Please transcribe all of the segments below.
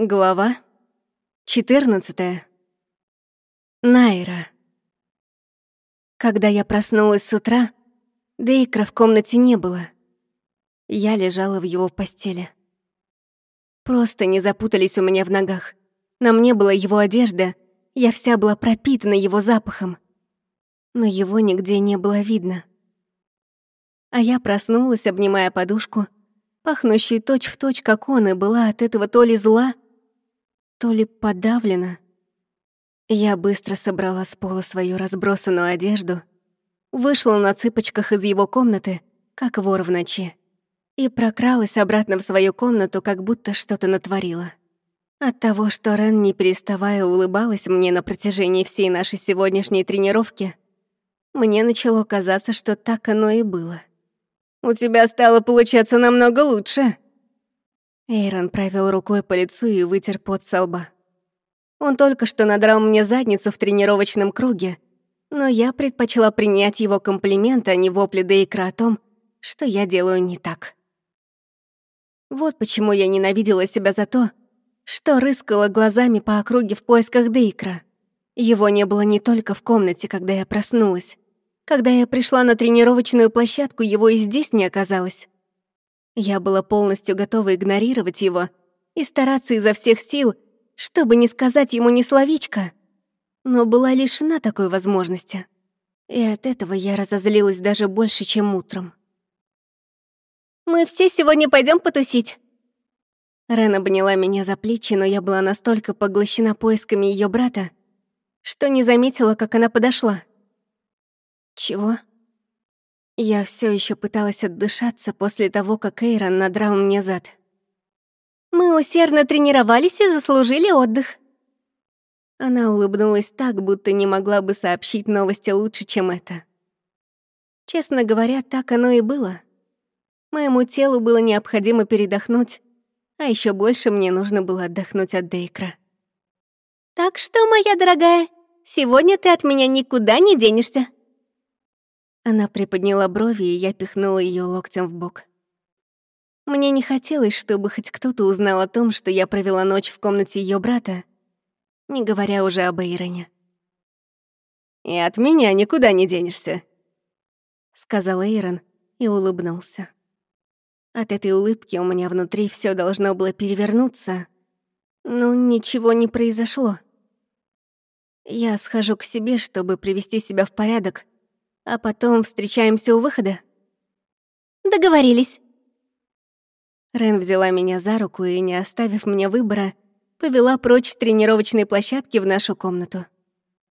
Глава 14. Найра. Когда я проснулась с утра, Дейкра в комнате не было. Я лежала в его постели. Просто не запутались у меня в ногах. На мне была его одежда, я вся была пропитана его запахом. Но его нигде не было видно. А я проснулась, обнимая подушку, пахнущую точь-в-точь, как он, и была от этого то ли зла, то ли подавлена. Я быстро собрала с пола свою разбросанную одежду, вышла на цыпочках из его комнаты, как вор в ночи, и прокралась обратно в свою комнату, как будто что-то натворила. От того, что Рен, не переставая, улыбалась мне на протяжении всей нашей сегодняшней тренировки, мне начало казаться, что так оно и было. «У тебя стало получаться намного лучше», Эйрон провел рукой по лицу и вытер пот со лба. Он только что надрал мне задницу в тренировочном круге, но я предпочла принять его комплимент, а не вопли Дейкра о том, что я делаю не так. Вот почему я ненавидела себя за то, что рыскала глазами по округе в поисках Дейкра. Его не было не только в комнате, когда я проснулась. Когда я пришла на тренировочную площадку, его и здесь не оказалось. Я была полностью готова игнорировать его и стараться изо всех сил, чтобы не сказать ему ни словечко, но была лишена такой возможности. И от этого я разозлилась даже больше, чем утром. «Мы все сегодня пойдем потусить». Рен обняла меня за плечи, но я была настолько поглощена поисками ее брата, что не заметила, как она подошла. «Чего?» Я все еще пыталась отдышаться после того, как Эйрон надрал мне зад. «Мы усердно тренировались и заслужили отдых». Она улыбнулась так, будто не могла бы сообщить новости лучше, чем это. Честно говоря, так оно и было. Моему телу было необходимо передохнуть, а еще больше мне нужно было отдохнуть от Дейкра. «Так что, моя дорогая, сегодня ты от меня никуда не денешься», она приподняла брови, и я пихнула ее локтем в бок. Мне не хотелось, чтобы хоть кто-то узнал о том, что я провела ночь в комнате ее брата, не говоря уже об Эйроне. «И от меня никуда не денешься», — сказал Эйрон и улыбнулся. От этой улыбки у меня внутри все должно было перевернуться, но ничего не произошло. Я схожу к себе, чтобы привести себя в порядок, а потом встречаемся у выхода. Договорились. Рен взяла меня за руку и, не оставив мне выбора, повела прочь тренировочной площадки в нашу комнату.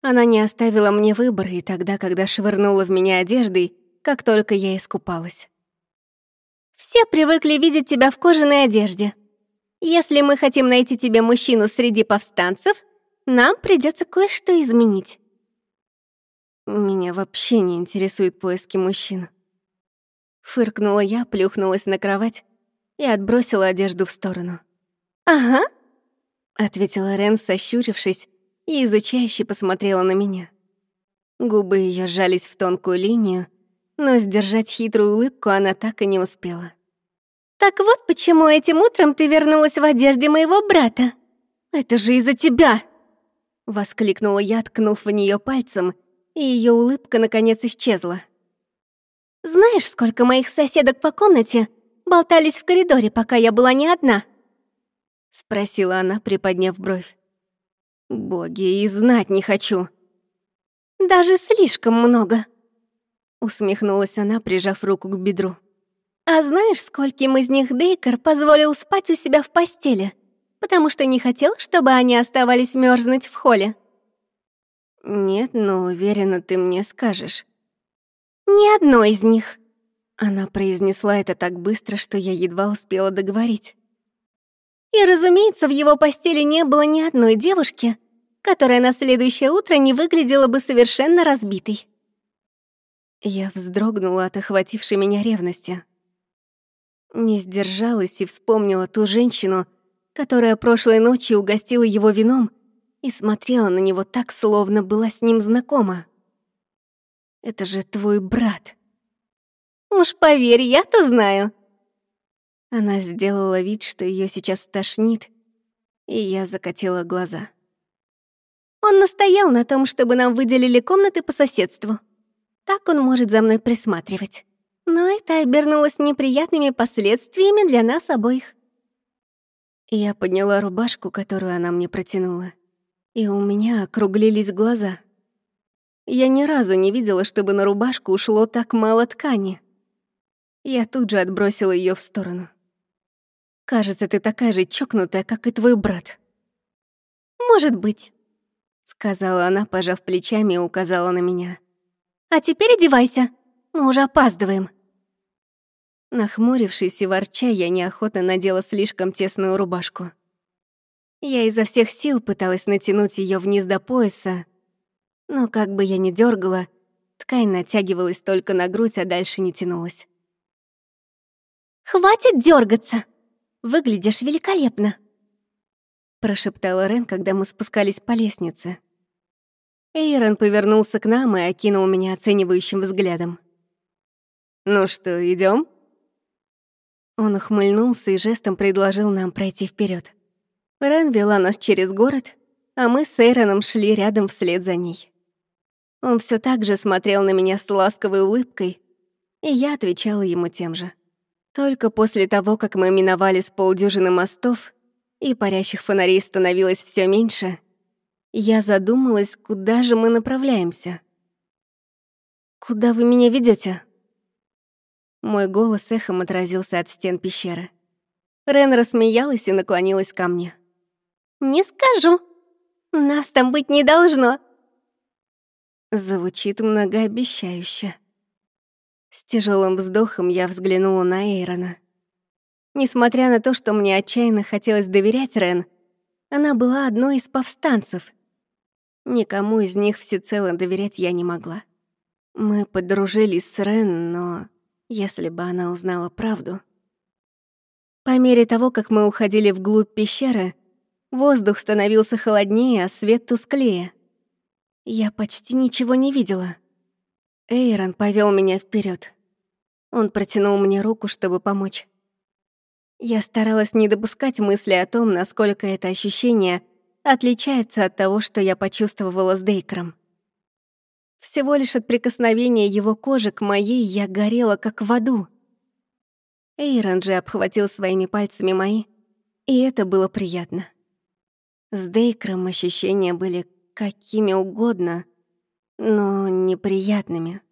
Она не оставила мне выбор и тогда, когда швырнула в меня одеждой, как только я искупалась. «Все привыкли видеть тебя в кожаной одежде. Если мы хотим найти тебе мужчину среди повстанцев, нам придется кое-что изменить». Меня вообще не интересуют поиски мужчин. Фыркнула я, плюхнулась на кровать и отбросила одежду в сторону. «Ага», — ответила Рен, сощурившись, и изучающе посмотрела на меня. Губы ее сжались в тонкую линию, но сдержать хитрую улыбку она так и не успела. «Так вот почему этим утром ты вернулась в одежде моего брата. Это же из-за тебя!» Воскликнула я, ткнув в нее пальцем — и ее улыбка наконец исчезла. «Знаешь, сколько моих соседок по комнате болтались в коридоре, пока я была не одна?» — спросила она, приподняв бровь. «Боги, и знать не хочу». «Даже слишком много», — усмехнулась она, прижав руку к бедру. «А знаешь, скольким из них Дейкер позволил спать у себя в постели, потому что не хотел, чтобы они оставались мерзнуть в холле?» «Нет, но уверена, ты мне скажешь». «Ни одной из них». Она произнесла это так быстро, что я едва успела договорить. И, разумеется, в его постели не было ни одной девушки, которая на следующее утро не выглядела бы совершенно разбитой. Я вздрогнула от охватившей меня ревности. Не сдержалась и вспомнила ту женщину, которая прошлой ночью угостила его вином и смотрела на него так, словно была с ним знакома. «Это же твой брат». «Уж поверь, я-то знаю». Она сделала вид, что ее сейчас тошнит, И я закатила глаза. Он настоял на том, чтобы нам выделили комнаты по соседству. Так он может за мной присматривать. Но это обернулось неприятными последствиями для нас обоих. Я подняла рубашку, которую она мне протянула, и у меня округлились глаза. Я ни разу не видела, чтобы на рубашку ушло так мало ткани. Я тут же отбросила ее в сторону. «Кажется, ты такая же чокнутая, как и твой брат». «Может быть», — сказала она, пожав плечами и указала на меня. «А теперь одевайся, мы уже опаздываем». Нахмурившись и ворча, я неохотно надела слишком тесную рубашку. Я изо всех сил пыталась натянуть ее вниз до пояса, но как бы я ни дергала, ткань натягивалась только на грудь, а дальше не тянулась. «Хватит дергаться! Выглядишь великолепно!» прошептала Рен, когда мы спускались по лестнице. Эйрон повернулся к нам и окинул меня оценивающим взглядом. «Ну что, идем? Он ухмыльнулся и жестом предложил нам пройти вперед. Рен вела нас через город, а мы с Эйроном шли рядом вслед за ней. Он все так же смотрел на меня с ласковой улыбкой, и я отвечала ему тем же. Только после того, как мы миновали с полдюжины мостов, и парящих фонарей становилось все меньше, я задумалась, куда же мы направляемся. «Куда вы меня ведете? Мой голос эхом отразился от стен пещеры. Рен рассмеялась и наклонилась ко мне. «Не скажу. Нас там быть не должно». Звучит многообещающе. С тяжелым вздохом я взглянула на Эйрона. Несмотря на то, что мне отчаянно хотелось доверять Рен, она была одной из повстанцев. Никому из них всецело доверять я не могла. Мы подружились с Рен, но если бы она узнала правду. По мере того, как мы уходили вглубь пещеры, воздух становился холоднее, а свет тусклее. Я почти ничего не видела. Эйрон повел меня вперед. Он протянул мне руку, чтобы помочь. Я старалась не допускать мысли о том, насколько это ощущение отличается от того, что я почувствовала с Дейкром. Всего лишь от прикосновения его кожи к моей я горела, как в аду. Эйрон же обхватил своими пальцами мои, и это было приятно. С Дейкром ощущения были какими угодно, но неприятными.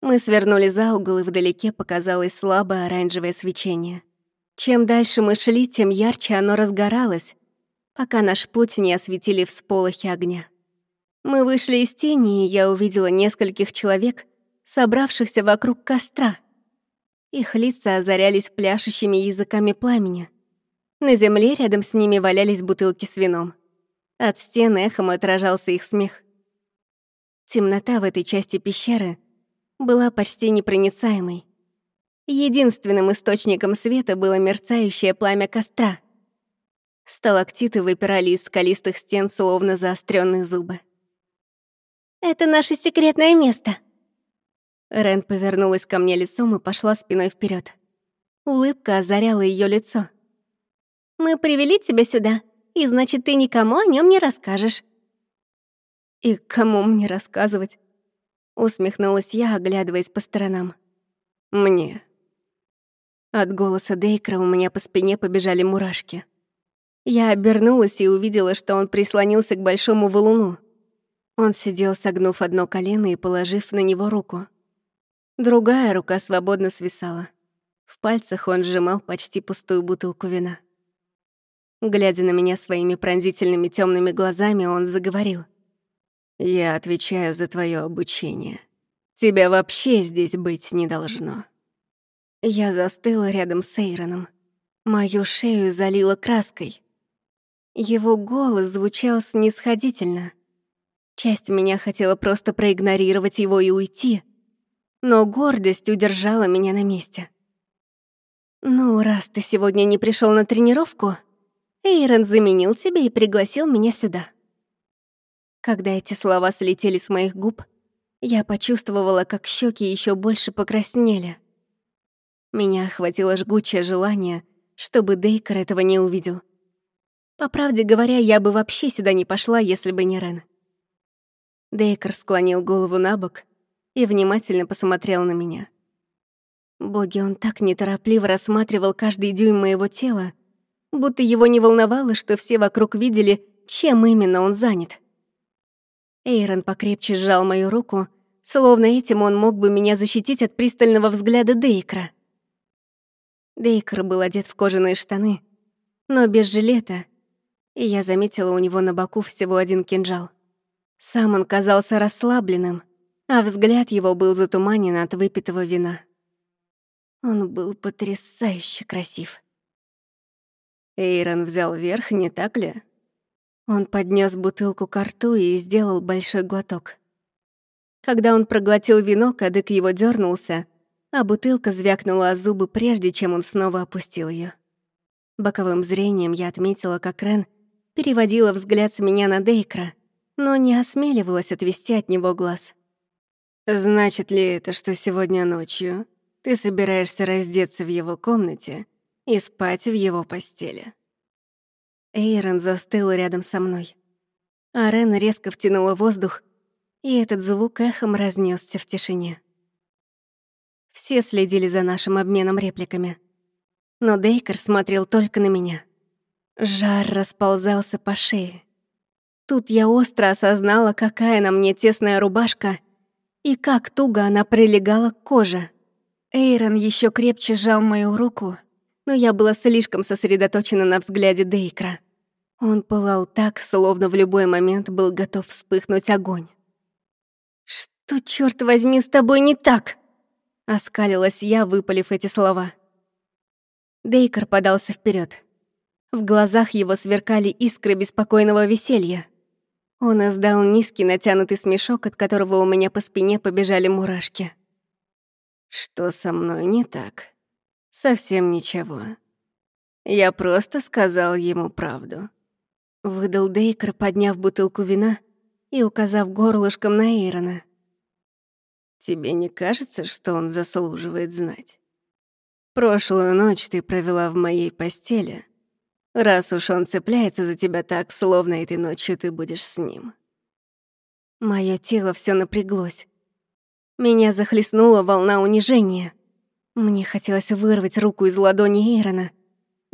Мы свернули за угол, и вдалеке показалось слабое оранжевое свечение. Чем дальше мы шли, тем ярче оно разгоралось, пока наш путь не осветили всполохи огня. Мы вышли из тени, и я увидела нескольких человек, собравшихся вокруг костра. Их лица озарялись пляшущими языками пламени. На земле рядом с ними валялись бутылки с вином. От стен эхом отражался их смех. Темнота в этой части пещеры была почти непроницаемой. Единственным источником света было мерцающее пламя костра. Сталактиты выпирали из скалистых стен, словно заостренные зубы. Это наше секретное место». Рен повернулась ко мне лицом и пошла спиной вперед. Улыбка озаряла ее лицо. «Мы привели тебя сюда, и значит, ты никому о нем не расскажешь». «И кому мне рассказывать?» Усмехнулась я, оглядываясь по сторонам. «Мне». От голоса Дейкра у меня по спине побежали мурашки. Я обернулась и увидела, что он прислонился к большому валуну. Он сидел, согнув одно колено и положив на него руку. Другая рука свободно свисала. В пальцах он сжимал почти пустую бутылку вина. Глядя на меня своими пронзительными темными глазами, он заговорил. «Я отвечаю за твое обучение. Тебя вообще здесь быть не должно». Я застыла рядом с Эйроном. Мою шею залило краской. Его голос звучал снисходительно — Часть меня хотела просто проигнорировать его и уйти, но гордость удержала меня на месте. «Ну, раз ты сегодня не пришел на тренировку, Эйрон заменил тебя и пригласил меня сюда». Когда эти слова слетели с моих губ, я почувствовала, как щеки еще больше покраснели. Меня охватило жгучее желание, чтобы Дейкер этого не увидел. По правде говоря, я бы вообще сюда не пошла, если бы не Рен. Дейкер склонил голову на бок и внимательно посмотрел на меня. Боги, он так неторопливо рассматривал каждый дюйм моего тела, будто его не волновало, что все вокруг видели, чем именно он занят. Эйрон покрепче сжал мою руку, словно этим он мог бы меня защитить от пристального взгляда Дейкра. Дейкер был одет в кожаные штаны, но без жилета, и я заметила у него на боку всего один кинжал. Сам он казался расслабленным, а взгляд его был затуманен от выпитого вина. Он был потрясающе красив. Эйрон взял верх, не так ли? Он поднес бутылку к рту и сделал большой глоток. Когда он проглотил вино, кадык его дернулся, а бутылка звякнула о зубы, прежде чем он снова опустил ее. Боковым зрением я отметила, как Рен переводила взгляд с меня на Дейкра, но не осмеливалась отвести от него глаз. «Значит ли это, что сегодня ночью ты собираешься раздеться в его комнате и спать в его постели?» Эйрон застыл рядом со мной. А Рен резко втянула воздух, и этот звук эхом разнесся в тишине. Все следили за нашим обменом репликами. Но Дейкер смотрел только на меня. Жар расползался по шее. Тут я остро осознала, какая на мне тесная рубашка и как туго она прилегала к коже. Эйрон еще крепче сжал мою руку, но я была слишком сосредоточена на взгляде Дейкра. Он пылал так, словно в любой момент был готов вспыхнуть огонь. «Что, черт возьми, с тобой не так?» Оскалилась я, выпалив эти слова. Дейкер подался вперед. В глазах его сверкали искры беспокойного веселья. Он издал низкий натянутый смешок, от которого у меня по спине побежали мурашки. «Что со мной не так? Совсем ничего. Я просто сказал ему правду. Выдал Дейкер, подняв бутылку вина и указав горлышком на Эйрона. «Тебе не кажется, что он заслуживает знать? Прошлую ночь ты провела в моей постели, раз уж он цепляется за тебя так, словно этой ночью ты будешь с ним». Моё тело всё напряглось. Меня захлестнула волна унижения. Мне хотелось вырвать руку из ладони Эйрона —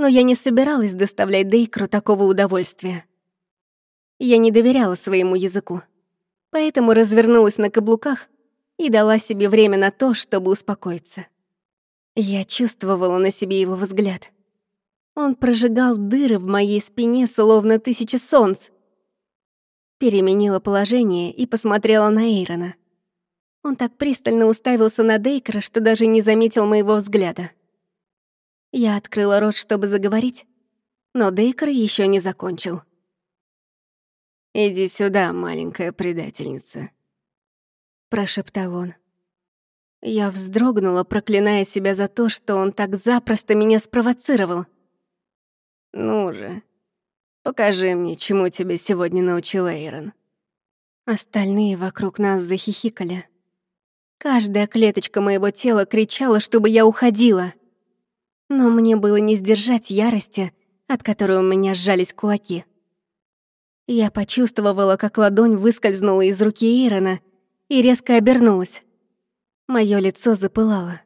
но я не собиралась доставлять Дейкру такого удовольствия. Я не доверяла своему языку, поэтому развернулась на каблуках и дала себе время на то, чтобы успокоиться. Я чувствовала на себе его взгляд. Он прожигал дыры в моей спине, словно тысяча солнц. Переменила положение и посмотрела на Эйрона. Он так пристально уставился на Дейкера, что даже не заметил моего взгляда. Я открыла рот, чтобы заговорить, но Дейкер еще не закончил. «Иди сюда, маленькая предательница», — прошептал он. Я вздрогнула, проклиная себя за то, что он так запросто меня спровоцировал. «Ну же, покажи мне, чему тебя сегодня научил Эйрон». Остальные вокруг нас захихикали. Каждая клеточка моего тела кричала, чтобы я уходила. Но мне было не сдержать ярости, от которой у меня сжались кулаки. Я почувствовала, как ладонь выскользнула из руки Эйрона и резко обернулась. Моё лицо запылало.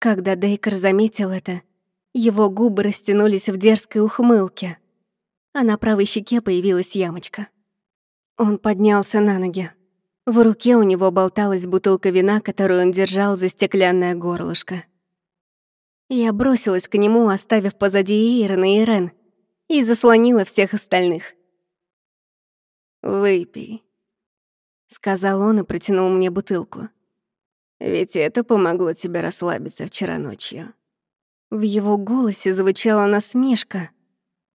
Когда Дейкер заметил это, его губы растянулись в дерзкой ухмылке, а на правой щеке появилась ямочка. Он поднялся на ноги. В руке у него болталась бутылка вина, которую он держал за стеклянное горлышко. Я бросилась к нему, оставив позади Эйрона и Рен, и заслонила всех остальных. «Выпей», — сказал он и протянул мне бутылку. «Ведь это помогло тебе расслабиться вчера ночью». В его голосе звучала насмешка,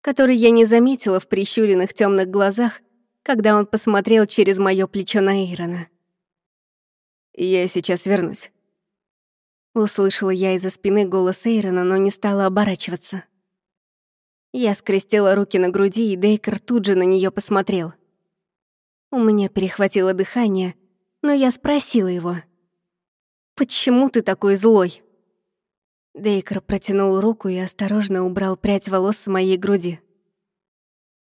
которую я не заметила в прищуренных темных глазах, когда он посмотрел через моё плечо на Эйрона. «Я сейчас вернусь». Услышала я из-за спины голос Эйрона, но не стала оборачиваться. Я скрестила руки на груди, и Дейкер тут же на нее посмотрел. У меня перехватило дыхание, но я спросила его. «Почему ты такой злой?» Дейкер протянул руку и осторожно убрал прядь волос с моей груди.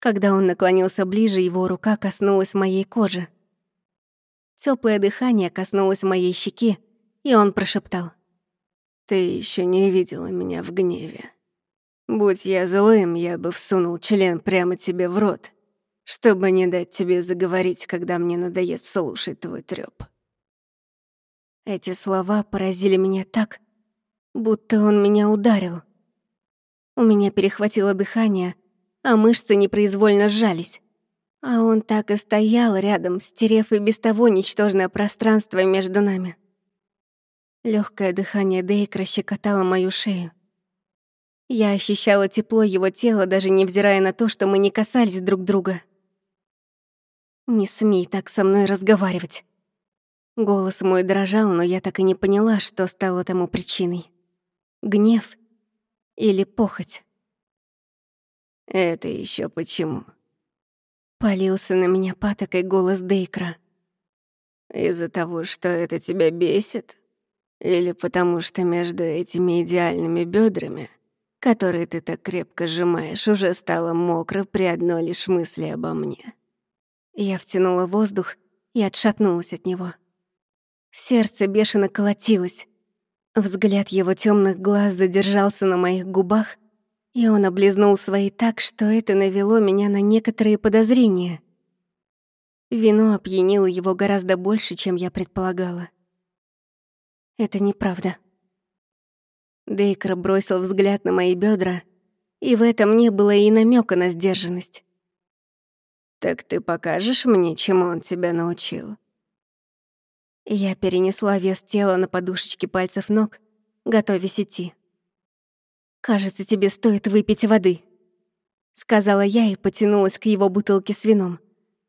Когда он наклонился ближе, его рука коснулась моей кожи. Теплое дыхание коснулось моей щеки, и он прошептал. «Ты еще не видела меня в гневе. Будь я злым, я бы всунул член прямо тебе в рот, чтобы не дать тебе заговорить, когда мне надоест слушать твой трёп». Эти слова поразили меня так, будто он меня ударил. У меня перехватило дыхание, а мышцы непроизвольно сжались. А он так и стоял рядом, стерев и без того ничтожное пространство между нами. Легкое дыхание Дейкра щекотало мою шею. Я ощущала тепло его тела, даже невзирая на то, что мы не касались друг друга. «Не смей так со мной разговаривать». Голос мой дрожал, но я так и не поняла, что стало тому причиной. Гнев или похоть. «Это еще почему?» Полился на меня патокой голос Дейкра. «Из-за того, что это тебя бесит? Или потому что между этими идеальными бедрами, которые ты так крепко сжимаешь, уже стало мокро при одной лишь мысли обо мне?» Я втянула воздух и отшатнулась от него. Сердце бешено колотилось. Взгляд его темных глаз задержался на моих губах, и он облизнул свои так, что это навело меня на некоторые подозрения. Вино опьянило его гораздо больше, чем я предполагала. Это неправда. Дейкер бросил взгляд на мои бедра, и в этом не было и намека на сдержанность. «Так ты покажешь мне, чему он тебя научил?» Я перенесла вес тела на подушечки пальцев ног, готовясь идти. «Кажется, тебе стоит выпить воды», — сказала я и потянулась к его бутылке с вином.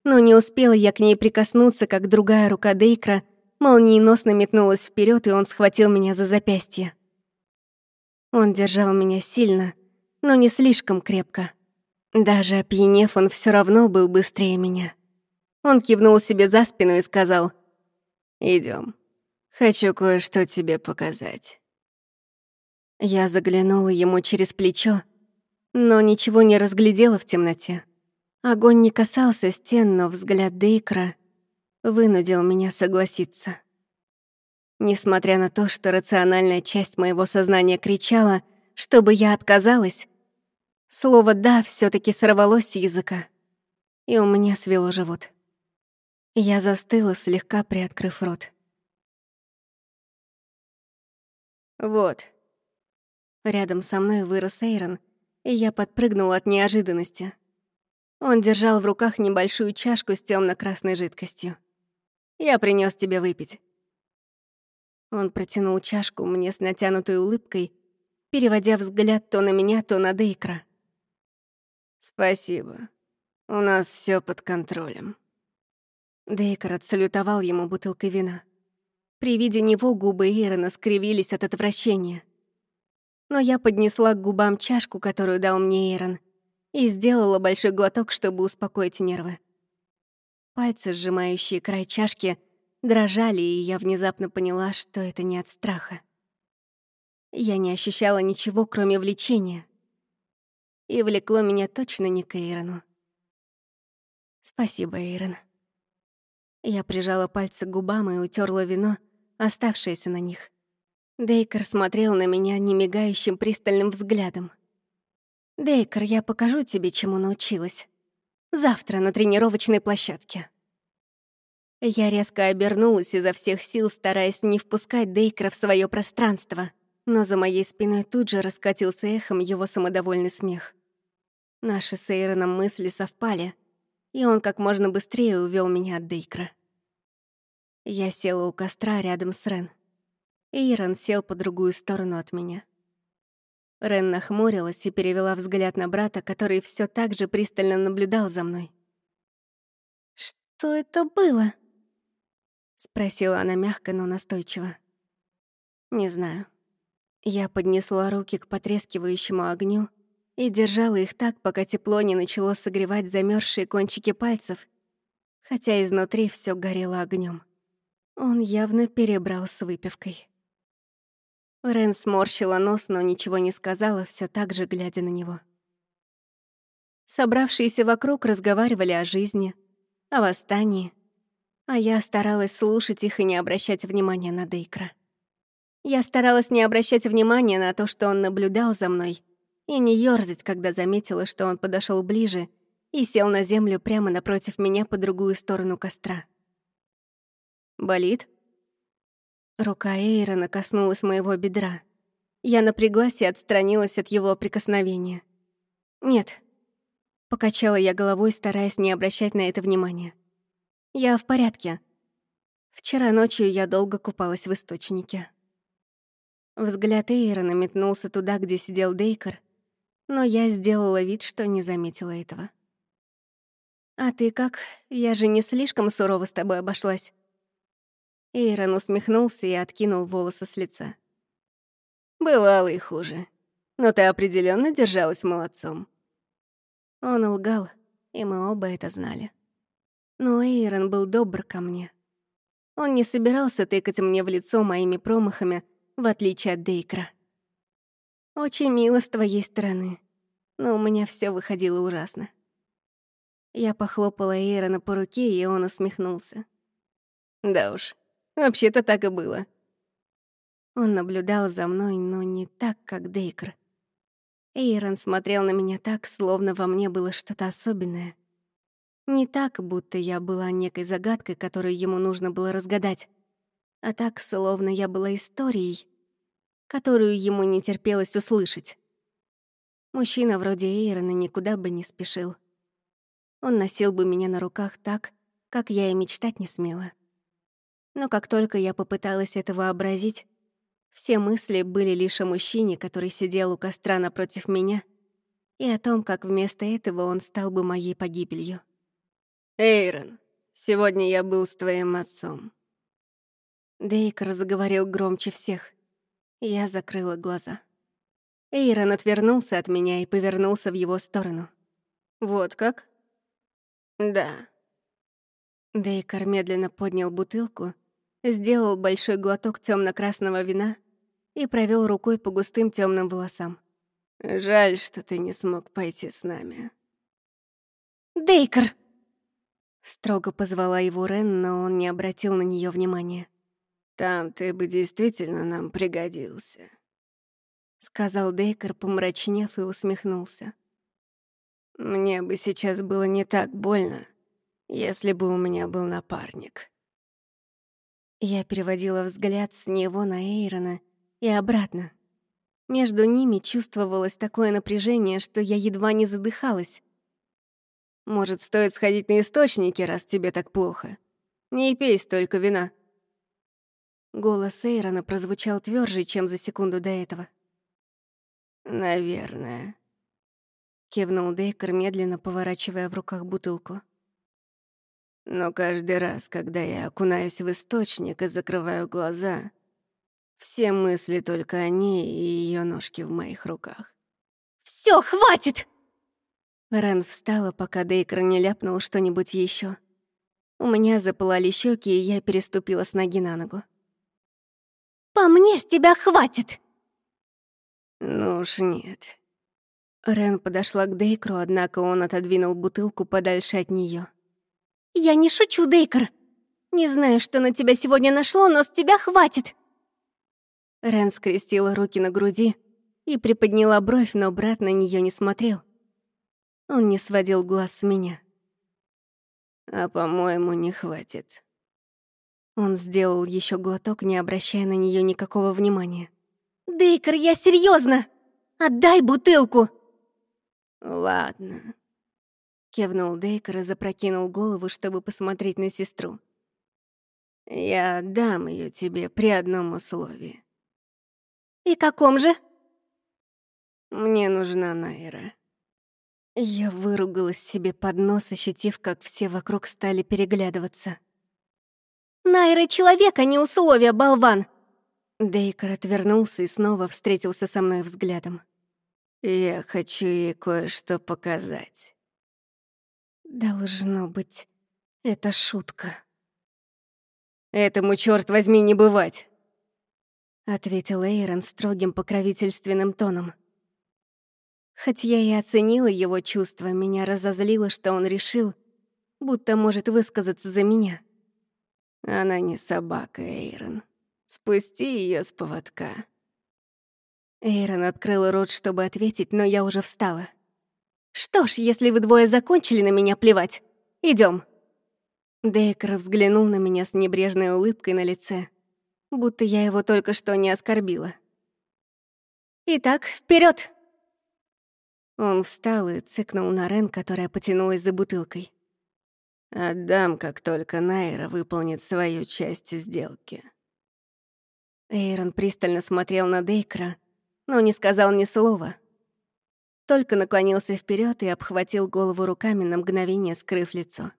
Но не успела я к ней прикоснуться, как другая рука Дейкра молниеносно метнулась вперед, и он схватил меня за запястье. Он держал меня сильно, но не слишком крепко. Даже опьянев, он все равно был быстрее меня. Он кивнул себе за спину и сказал, Идем. Хочу кое-что тебе показать». Я заглянула ему через плечо, но ничего не разглядела в темноте. Огонь не касался стен, но взгляд Дейкра вынудил меня согласиться. Несмотря на то, что рациональная часть моего сознания кричала, чтобы я отказалась, слово «да» все таки сорвалось с языка, и у меня свело живот. Я застыла, слегка приоткрыв рот. «Вот», Рядом со мной вырос Эйрон, и я подпрыгнула от неожиданности. Он держал в руках небольшую чашку с темно красной жидкостью. «Я принес тебе выпить». Он протянул чашку мне с натянутой улыбкой, переводя взгляд то на меня, то на Дейкра. «Спасибо. У нас все под контролем». Дейкер отсалютовал ему бутылкой вина. При виде него губы Эйрона скривились от отвращения но я поднесла к губам чашку, которую дал мне Эйрон, и сделала большой глоток, чтобы успокоить нервы. Пальцы, сжимающие край чашки, дрожали, и я внезапно поняла, что это не от страха. Я не ощущала ничего, кроме влечения. И влекло меня точно не к Эйрону. Спасибо, Эйрон. Я прижала пальцы к губам и утерла вино, оставшееся на них. Дейкер смотрел на меня немигающим пристальным взглядом. «Дейкер, я покажу тебе, чему научилась. Завтра на тренировочной площадке». Я резко обернулась изо всех сил, стараясь не впускать Дейкера в свое пространство, но за моей спиной тут же раскатился эхом его самодовольный смех. Наши с Эйроном мысли совпали, и он как можно быстрее увел меня от Дейкра. Я села у костра рядом с Рен. Ирон сел по другую сторону от меня. Рен нахмурилась и перевела взгляд на брата, который все так же пристально наблюдал за мной. «Что это было?» — спросила она мягко, но настойчиво. «Не знаю». Я поднесла руки к потрескивающему огню и держала их так, пока тепло не начало согревать замерзшие кончики пальцев, хотя изнутри все горело огнем. Он явно перебрал с выпивкой. Рен сморщила нос, но ничего не сказала, все так же глядя на него. Собравшиеся вокруг разговаривали о жизни, о восстании, а я старалась слушать их и не обращать внимания на Дейкра. Я старалась не обращать внимания на то, что он наблюдал за мной, и не ёрзать, когда заметила, что он подошел ближе и сел на землю прямо напротив меня по другую сторону костра. «Болит?» Рука Эйрона коснулась моего бедра. Я напряглась и отстранилась от его прикосновения. «Нет». Покачала я головой, стараясь не обращать на это внимания. «Я в порядке. Вчера ночью я долго купалась в источнике». Взгляд Эйрона метнулся туда, где сидел Дейкер, но я сделала вид, что не заметила этого. «А ты как? Я же не слишком сурово с тобой обошлась». Эйрон усмехнулся и откинул волосы с лица. «Бывало и хуже. Но ты определенно держалась молодцом». Он лгал, и мы оба это знали. Но Эйрон был добр ко мне. Он не собирался тыкать мне в лицо моими промахами, в отличие от Дейкра. Очень мило с твоей стороны, но у меня все выходило ужасно. Я похлопала Эйрона по руке, и он усмехнулся. Да уж, вообще-то так и было. Он наблюдал за мной, но не так, как Дейкр. Эйрон смотрел на меня так, словно во мне было что-то особенное. Не так, будто я была некой загадкой, которую ему нужно было разгадать, а так, словно я была историей, которую ему не терпелось услышать. Мужчина вроде Эйрона никуда бы не спешил. Он носил бы меня на руках так, как я и мечтать не смела. Но как только я попыталась это вообразить, все мысли были лишь о мужчине, который сидел у костра напротив меня, и о том, как вместо этого он стал бы моей погибелью. «Эйрон, сегодня я был с твоим отцом». Дейкер заговорил громче всех. Я закрыла глаза. Эйрон отвернулся от меня и повернулся в его сторону. «Вот как?» «Да». Дейкер медленно поднял бутылку, сделал большой глоток темно красного вина и провел рукой по густым темным волосам. «Жаль, что ты не смог пойти с нами». «Дейкер!» Строго позвала его Рен, но он не обратил на нее внимания. «Там ты бы действительно нам пригодился», — сказал Дейкер, помрачнев и усмехнулся. «Мне бы сейчас было не так больно, если бы у меня был напарник». Я переводила взгляд с него на Эйрона и обратно. Между ними чувствовалось такое напряжение, что я едва не задыхалась. Может, стоит сходить на источники, раз тебе так плохо? Не пей столько вина». Голос Эйрона прозвучал тверже, чем за секунду до этого. «Наверное», — кивнул Дейкер, медленно поворачивая в руках бутылку. «Но каждый раз, когда я окунаюсь в источник и закрываю глаза, все мысли только о ней и ее ножки в моих руках». «Всё, хватит!» Рен встала, пока Дейкер не ляпнул что-нибудь еще. У меня запылали щеки, и я переступила с ноги на ногу. «По мне с тебя хватит!» «Ну уж нет». Рен подошла к Дейкру, однако он отодвинул бутылку подальше от нее. «Я не шучу, Дейкер. Не знаю, что на тебя сегодня нашло, но с тебя хватит!» Рен скрестила руки на груди и приподняла бровь, но брат на нее не смотрел. Он не сводил глаз с меня. А, по-моему, не хватит. Он сделал еще глоток, не обращая на нее никакого внимания. Дейкер, я серьезно! Отдай бутылку! Ладно. Кивнул Дейкер и запрокинул голову, чтобы посмотреть на сестру. Я дам ее тебе при одном условии. И каком же? Мне нужна Найра. Я выругалась себе под нос, ощутив, как все вокруг стали переглядываться. «Найра — человек, а не условия, болван!» Дейкер отвернулся и снова встретился со мной взглядом. «Я хочу ей кое-что показать». Должно быть, это шутка. «Этому, черт возьми, не бывать!» — ответил Эйрон строгим покровительственным тоном. Хоть я и оценила его чувства, меня разозлило, что он решил, будто может высказаться за меня. Она не собака, Эйрон. Спусти ее с поводка. Эйрон открыл рот, чтобы ответить, но я уже встала. «Что ж, если вы двое закончили на меня плевать, идем. Дейкер взглянул на меня с небрежной улыбкой на лице, будто я его только что не оскорбила. «Итак, вперед! Он встал и цыкнул на Рен, которая потянулась за бутылкой. «Отдам, как только Найра выполнит свою часть сделки». Эйрон пристально смотрел на Дейкра, но не сказал ни слова. Только наклонился вперед и обхватил голову руками на мгновение, скрыв лицо.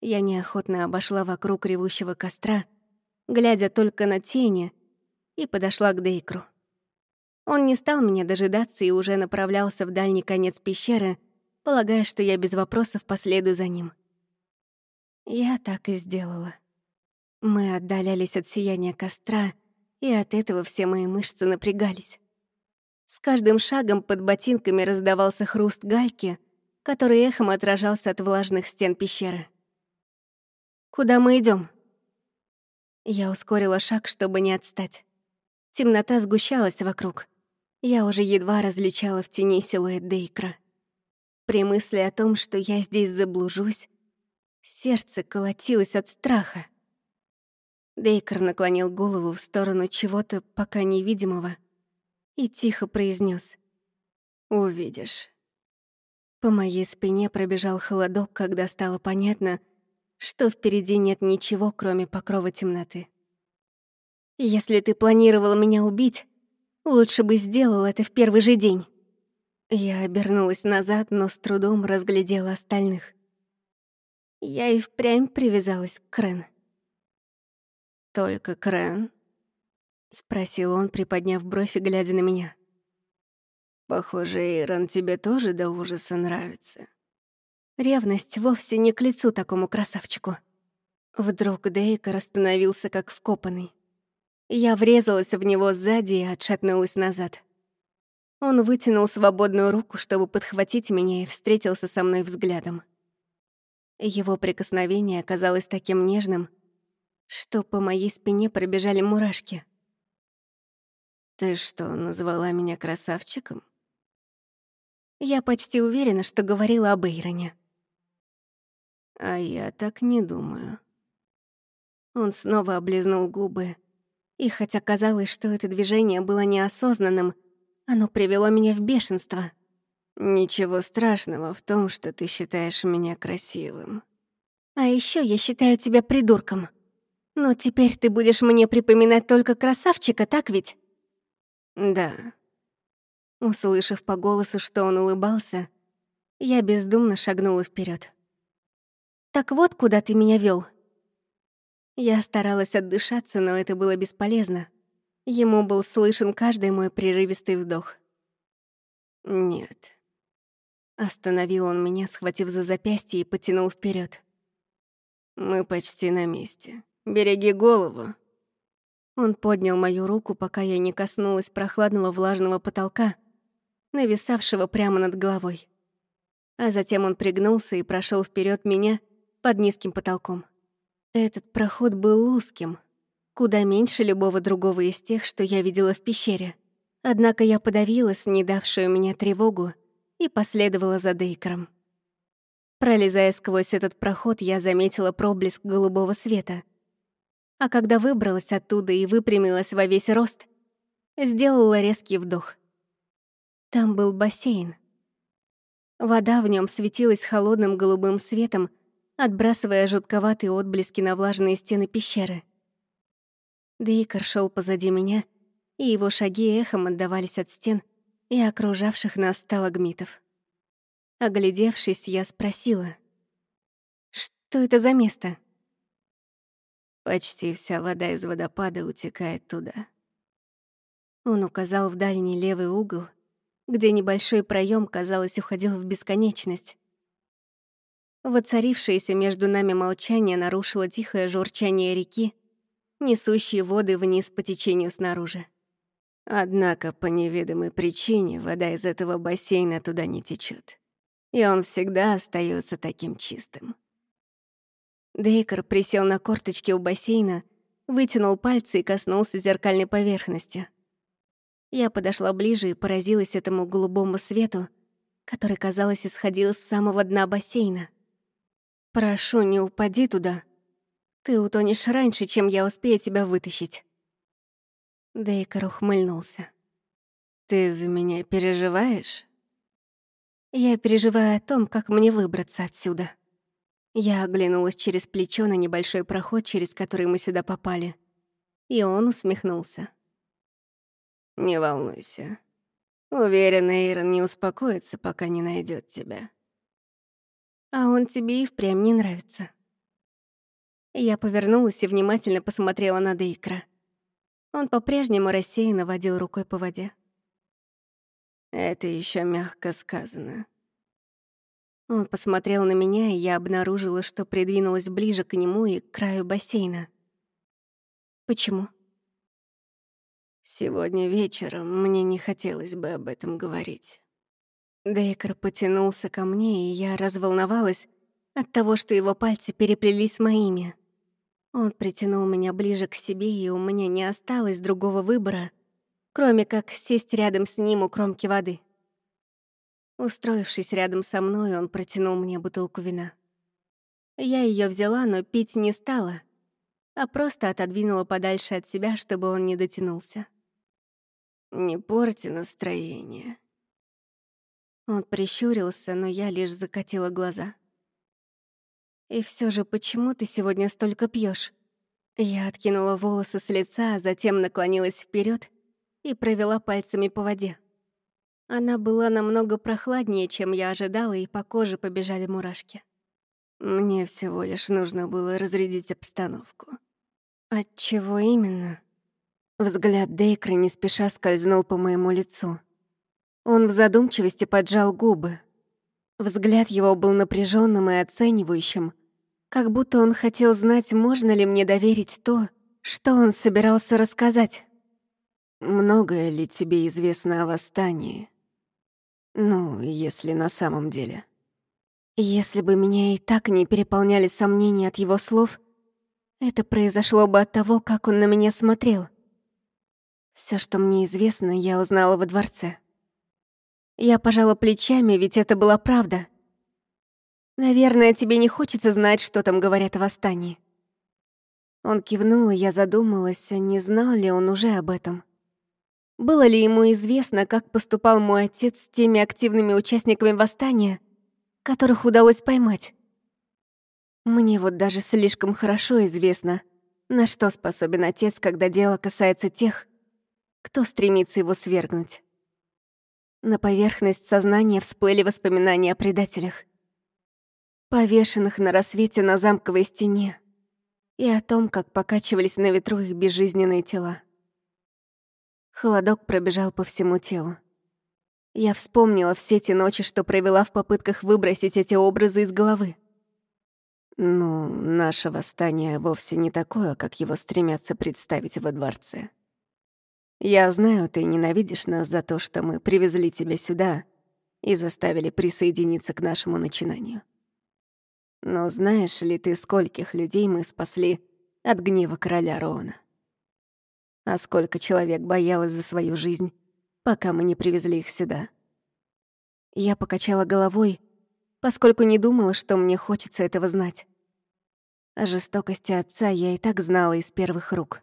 Я неохотно обошла вокруг ревущего костра, глядя только на тени, и подошла к Дейкру. Он не стал меня дожидаться и уже направлялся в дальний конец пещеры, полагая, что я без вопросов последую за ним. Я так и сделала. Мы отдалялись от сияния костра, и от этого все мои мышцы напрягались. С каждым шагом под ботинками раздавался хруст гальки, который эхом отражался от влажных стен пещеры. «Куда мы идем? Я ускорила шаг, чтобы не отстать. Темнота сгущалась вокруг. Я уже едва различала в тени силуэт Дейкра. При мысли о том, что я здесь заблужусь, сердце колотилось от страха. Дейкер наклонил голову в сторону чего-то пока невидимого и тихо произнес: «Увидишь». По моей спине пробежал холодок, когда стало понятно, что впереди нет ничего, кроме покрова темноты. «Если ты планировал меня убить, Лучше бы сделал это в первый же день. Я обернулась назад, но с трудом разглядела остальных. Я и впрямь привязалась к Крен. «Только Крен?» — спросил он, приподняв бровь и глядя на меня. «Похоже, Эйрон тебе тоже до ужаса нравится». Ревность вовсе не к лицу такому красавчику. Вдруг Дейкер остановился как вкопанный. Я врезалась в него сзади и отшатнулась назад. Он вытянул свободную руку, чтобы подхватить меня, и встретился со мной взглядом. Его прикосновение оказалось таким нежным, что по моей спине пробежали мурашки. «Ты что, назвала меня красавчиком?» Я почти уверена, что говорила об Эйроне. «А я так не думаю». Он снова облизнул губы, и хотя казалось, что это движение было неосознанным, оно привело меня в бешенство. «Ничего страшного в том, что ты считаешь меня красивым». «А еще я считаю тебя придурком. Но теперь ты будешь мне припоминать только красавчика, так ведь?» «Да». Услышав по голосу, что он улыбался, я бездумно шагнула вперед. «Так вот, куда ты меня вел. Я старалась отдышаться, но это было бесполезно. Ему был слышен каждый мой прерывистый вдох. «Нет». Остановил он меня, схватив за запястье и потянул вперед. «Мы почти на месте. Береги голову». Он поднял мою руку, пока я не коснулась прохладного влажного потолка, нависавшего прямо над головой. А затем он пригнулся и прошел вперед меня под низким потолком. Этот проход был узким, куда меньше любого другого из тех, что я видела в пещере. Однако я подавилась, не давшую меня тревогу, и последовала за Дейкером. Пролезая сквозь этот проход, я заметила проблеск голубого света. А когда выбралась оттуда и выпрямилась во весь рост, сделала резкий вдох. Там был бассейн. Вода в нем светилась холодным голубым светом, отбрасывая жутковатые отблески на влажные стены пещеры. Дейкер шел позади меня, и его шаги эхом отдавались от стен и окружавших нас сталагмитов. Оглядевшись, я спросила, «Что это за место?» Почти вся вода из водопада утекает туда. Он указал в дальний левый угол, где небольшой проем, казалось, уходил в бесконечность. Воцарившееся между нами молчание нарушило тихое журчание реки, несущие воды вниз по течению снаружи. Однако по неведомой причине вода из этого бассейна туда не течет, и он всегда остается таким чистым. Дейкер присел на корточки у бассейна, вытянул пальцы и коснулся зеркальной поверхности. Я подошла ближе и поразилась этому голубому свету, который, казалось, исходил с самого дна бассейна. «Прошу, не упади туда. Ты утонешь раньше, чем я успею тебя вытащить». Дейкер ухмыльнулся. «Ты за меня переживаешь?» «Я переживаю о том, как мне выбраться отсюда». Я оглянулась через плечо на небольшой проход, через который мы сюда попали. И он усмехнулся. «Не волнуйся. Уверен, Эйрон не успокоится, пока не найдет тебя». «А он тебе и впрямь не нравится». Я повернулась и внимательно посмотрела на Дейкра. Он по-прежнему рассеянно водил рукой по воде. «Это еще мягко сказано», он посмотрел на меня, и я обнаружила, что придвинулась ближе к нему и к краю бассейна. Почему? Сегодня вечером мне не хотелось бы об этом говорить. Дейкер потянулся ко мне, и я разволновалась от того, что его пальцы переплелись с моими. Он притянул меня ближе к себе, и у меня не осталось другого выбора, кроме как сесть рядом с ним у кромки воды. Устроившись рядом со мной, он протянул мне бутылку вина. Я ее взяла, но пить не стала, а просто отодвинула подальше от себя, чтобы он не дотянулся. «Не порти настроение». Он прищурился, но я лишь закатила глаза. «И все же, почему ты сегодня столько пьешь? Я откинула волосы с лица, а затем наклонилась вперед и провела пальцами по воде. Она была намного прохладнее, чем я ожидала, и по коже побежали мурашки. Мне всего лишь нужно было разрядить обстановку. От чего именно? Взгляд Дейкра не спеша скользнул по моему лицу. Он в задумчивости поджал губы. Взгляд его был напряженным и оценивающим, как будто он хотел знать, можно ли мне доверить то, что он собирался рассказать. «Многое ли тебе известно о восстании?» Ну, если на самом деле. Если бы меня и так не переполняли сомнения от его слов, это произошло бы от того, как он на меня смотрел. Все, что мне известно, я узнала во дворце. Я пожала плечами, ведь это была правда. Наверное, тебе не хочется знать, что там говорят о восстании. Он кивнул, и я задумалась, не знал ли он уже об этом. Было ли ему известно, как поступал мой отец с теми активными участниками восстания, которых удалось поймать? Мне вот даже слишком хорошо известно, на что способен отец, когда дело касается тех, кто стремится его свергнуть. На поверхность сознания всплыли воспоминания о предателях, повешенных на рассвете на замковой стене, и о том, как покачивались на ветру их безжизненные тела. Холодок пробежал по всему телу. Я вспомнила все те ночи, что провела в попытках выбросить эти образы из головы. Ну, наше восстание вовсе не такое, как его стремятся представить во дворце. Я знаю, ты ненавидишь нас за то, что мы привезли тебя сюда и заставили присоединиться к нашему начинанию. Но знаешь ли ты, скольких людей мы спасли от гнева короля Роана? А сколько человек боялось за свою жизнь, пока мы не привезли их сюда. Я покачала головой, поскольку не думала, что мне хочется этого знать. О жестокости отца я и так знала из первых рук.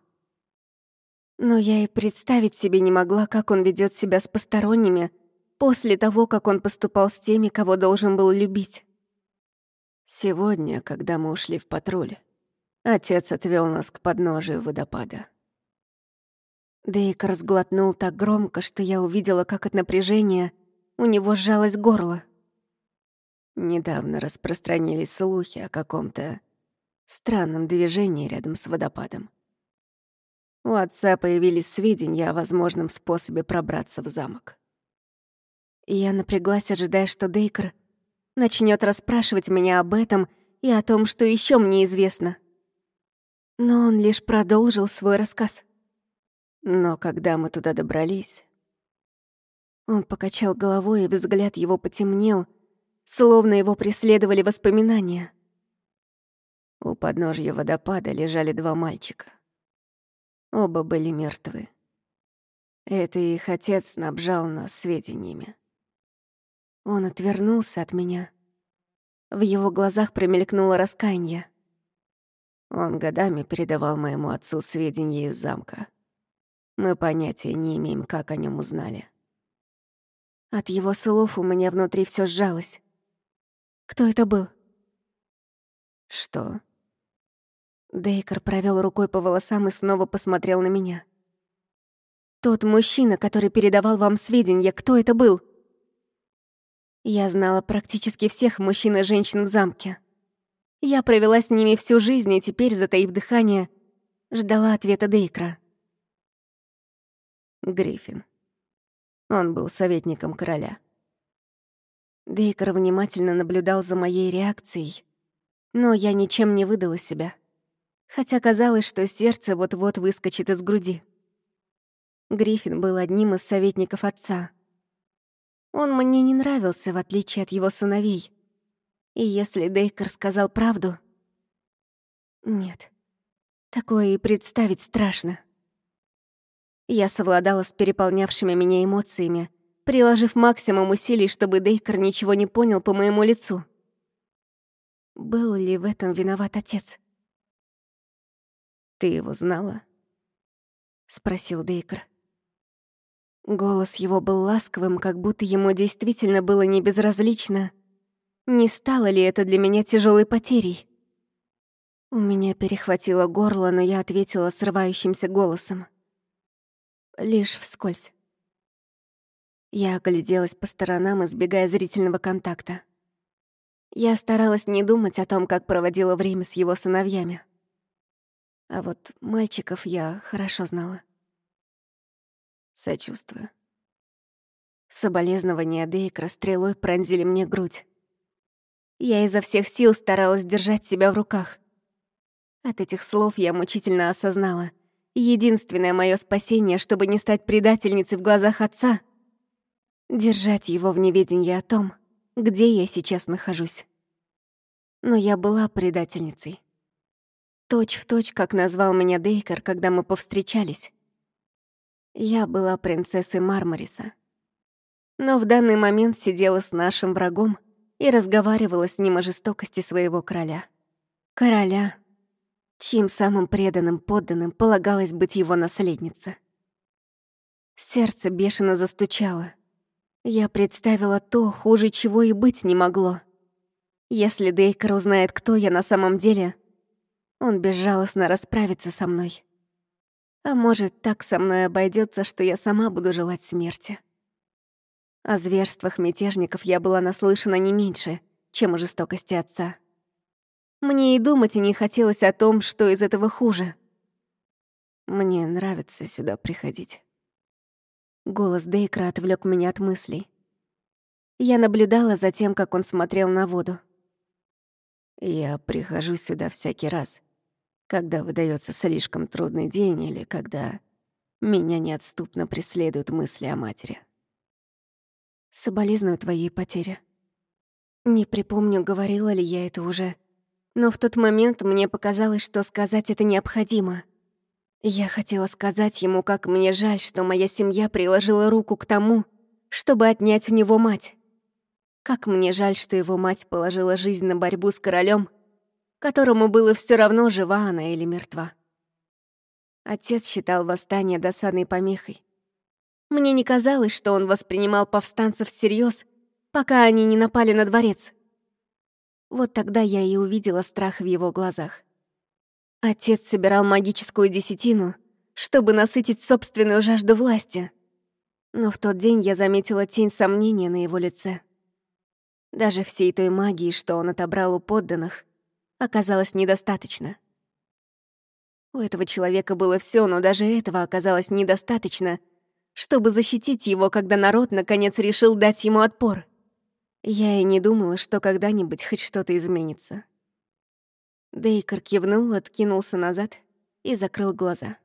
Но я и представить себе не могла, как он ведет себя с посторонними после того, как он поступал с теми, кого должен был любить. Сегодня, когда мы ушли в патруль, отец отвел нас к подножию водопада. Дейк разглотнул так громко, что я увидела, как от напряжения у него сжалось горло. Недавно распространились слухи о каком-то странном движении рядом с водопадом. У отца появились сведения о возможном способе пробраться в замок. Я напряглась, ожидая, что Дейкер начнет расспрашивать меня об этом и о том, что еще мне известно. Но он лишь продолжил свой рассказ. Но когда мы туда добрались... Он покачал головой, и взгляд его потемнел, словно его преследовали воспоминания. У подножья водопада лежали два мальчика. Оба были мертвы. Это их отец снабжал нас сведениями. Он отвернулся от меня. В его глазах промелькнуло раскаяние. Он годами передавал моему отцу сведения из замка. Мы понятия не имеем, как о нем узнали. От его слов у меня внутри все сжалось. Кто это был? Что? Дейкер провел рукой по волосам и снова посмотрел на меня. Тот мужчина, который передавал вам сведения, кто это был? Я знала практически всех мужчин и женщин в замке. Я провела с ними всю жизнь и теперь, затаив дыхание, ждала ответа Дейкра. Гриффин. Он был советником короля. Дейкер внимательно наблюдал за моей реакцией, но я ничем не выдала себя, хотя казалось, что сердце вот-вот выскочит из груди. Гриффин был одним из советников отца. Он мне не нравился, в отличие от его сыновей. И если Дейкер сказал правду... Нет, такое и представить страшно. Я совладала с переполнявшими меня эмоциями, приложив максимум усилий, чтобы Дейкер ничего не понял по моему лицу. Был ли в этом виноват отец? «Ты его знала?» — спросил Дейкер. Голос его был ласковым, как будто ему действительно было не безразлично, не стало ли это для меня тяжелой потерей. У меня перехватило горло, но я ответила срывающимся голосом. Лишь вскользь. Я огляделась по сторонам, избегая зрительного контакта. Я старалась не думать о том, как проводила время с его сыновьями. А вот мальчиков я хорошо знала. Сочувствую. Соболезнования Дейкра стрелой пронзили мне грудь. Я изо всех сил старалась держать себя в руках. От этих слов я мучительно осознала. Единственное мое спасение, чтобы не стать предательницей в глазах отца — держать его в неведении о том, где я сейчас нахожусь. Но я была предательницей. Точь в точь, как назвал меня Дейкер, когда мы повстречались. Я была принцессой Мармариса. Но в данный момент сидела с нашим врагом и разговаривала с ним о жестокости своего короля. Короля, чьим самым преданным подданным полагалось быть его наследница. Сердце бешено застучало. Я представила то, хуже чего и быть не могло. Если Дейкер узнает, кто я на самом деле, он безжалостно расправится со мной. А может, так со мной обойдется, что я сама буду желать смерти. О зверствах мятежников я была наслышана не меньше, чем о жестокости отца. Мне и думать не хотелось о том, что из этого хуже. Мне нравится сюда приходить. Голос Дейкра отвлек меня от мыслей. Я наблюдала за тем, как он смотрел на воду. Я прихожу сюда всякий раз, когда выдается слишком трудный день или когда меня неотступно преследуют мысли о матери. Соболезную твоей потере. Не припомню, говорила ли я это уже, но в тот момент мне показалось, что сказать это необходимо. Я хотела сказать ему, как мне жаль, что моя семья приложила руку к тому, чтобы отнять у него мать. Как мне жаль, что его мать положила жизнь на борьбу с королем которому было все равно, жива она или мертва. Отец считал восстание досадной помехой. Мне не казалось, что он воспринимал повстанцев всерьез, пока они не напали на дворец. Вот тогда я и увидела страх в его глазах. Отец собирал магическую десятину, чтобы насытить собственную жажду власти. Но в тот день я заметила тень сомнения на его лице. Даже всей той магии, что он отобрал у подданных, оказалось недостаточно. У этого человека было все, но даже этого оказалось недостаточно, чтобы защитить его, когда народ наконец решил дать ему отпор. Я и не думала, что когда-нибудь хоть что-то изменится. Дейкер кивнул, откинулся назад и закрыл глаза.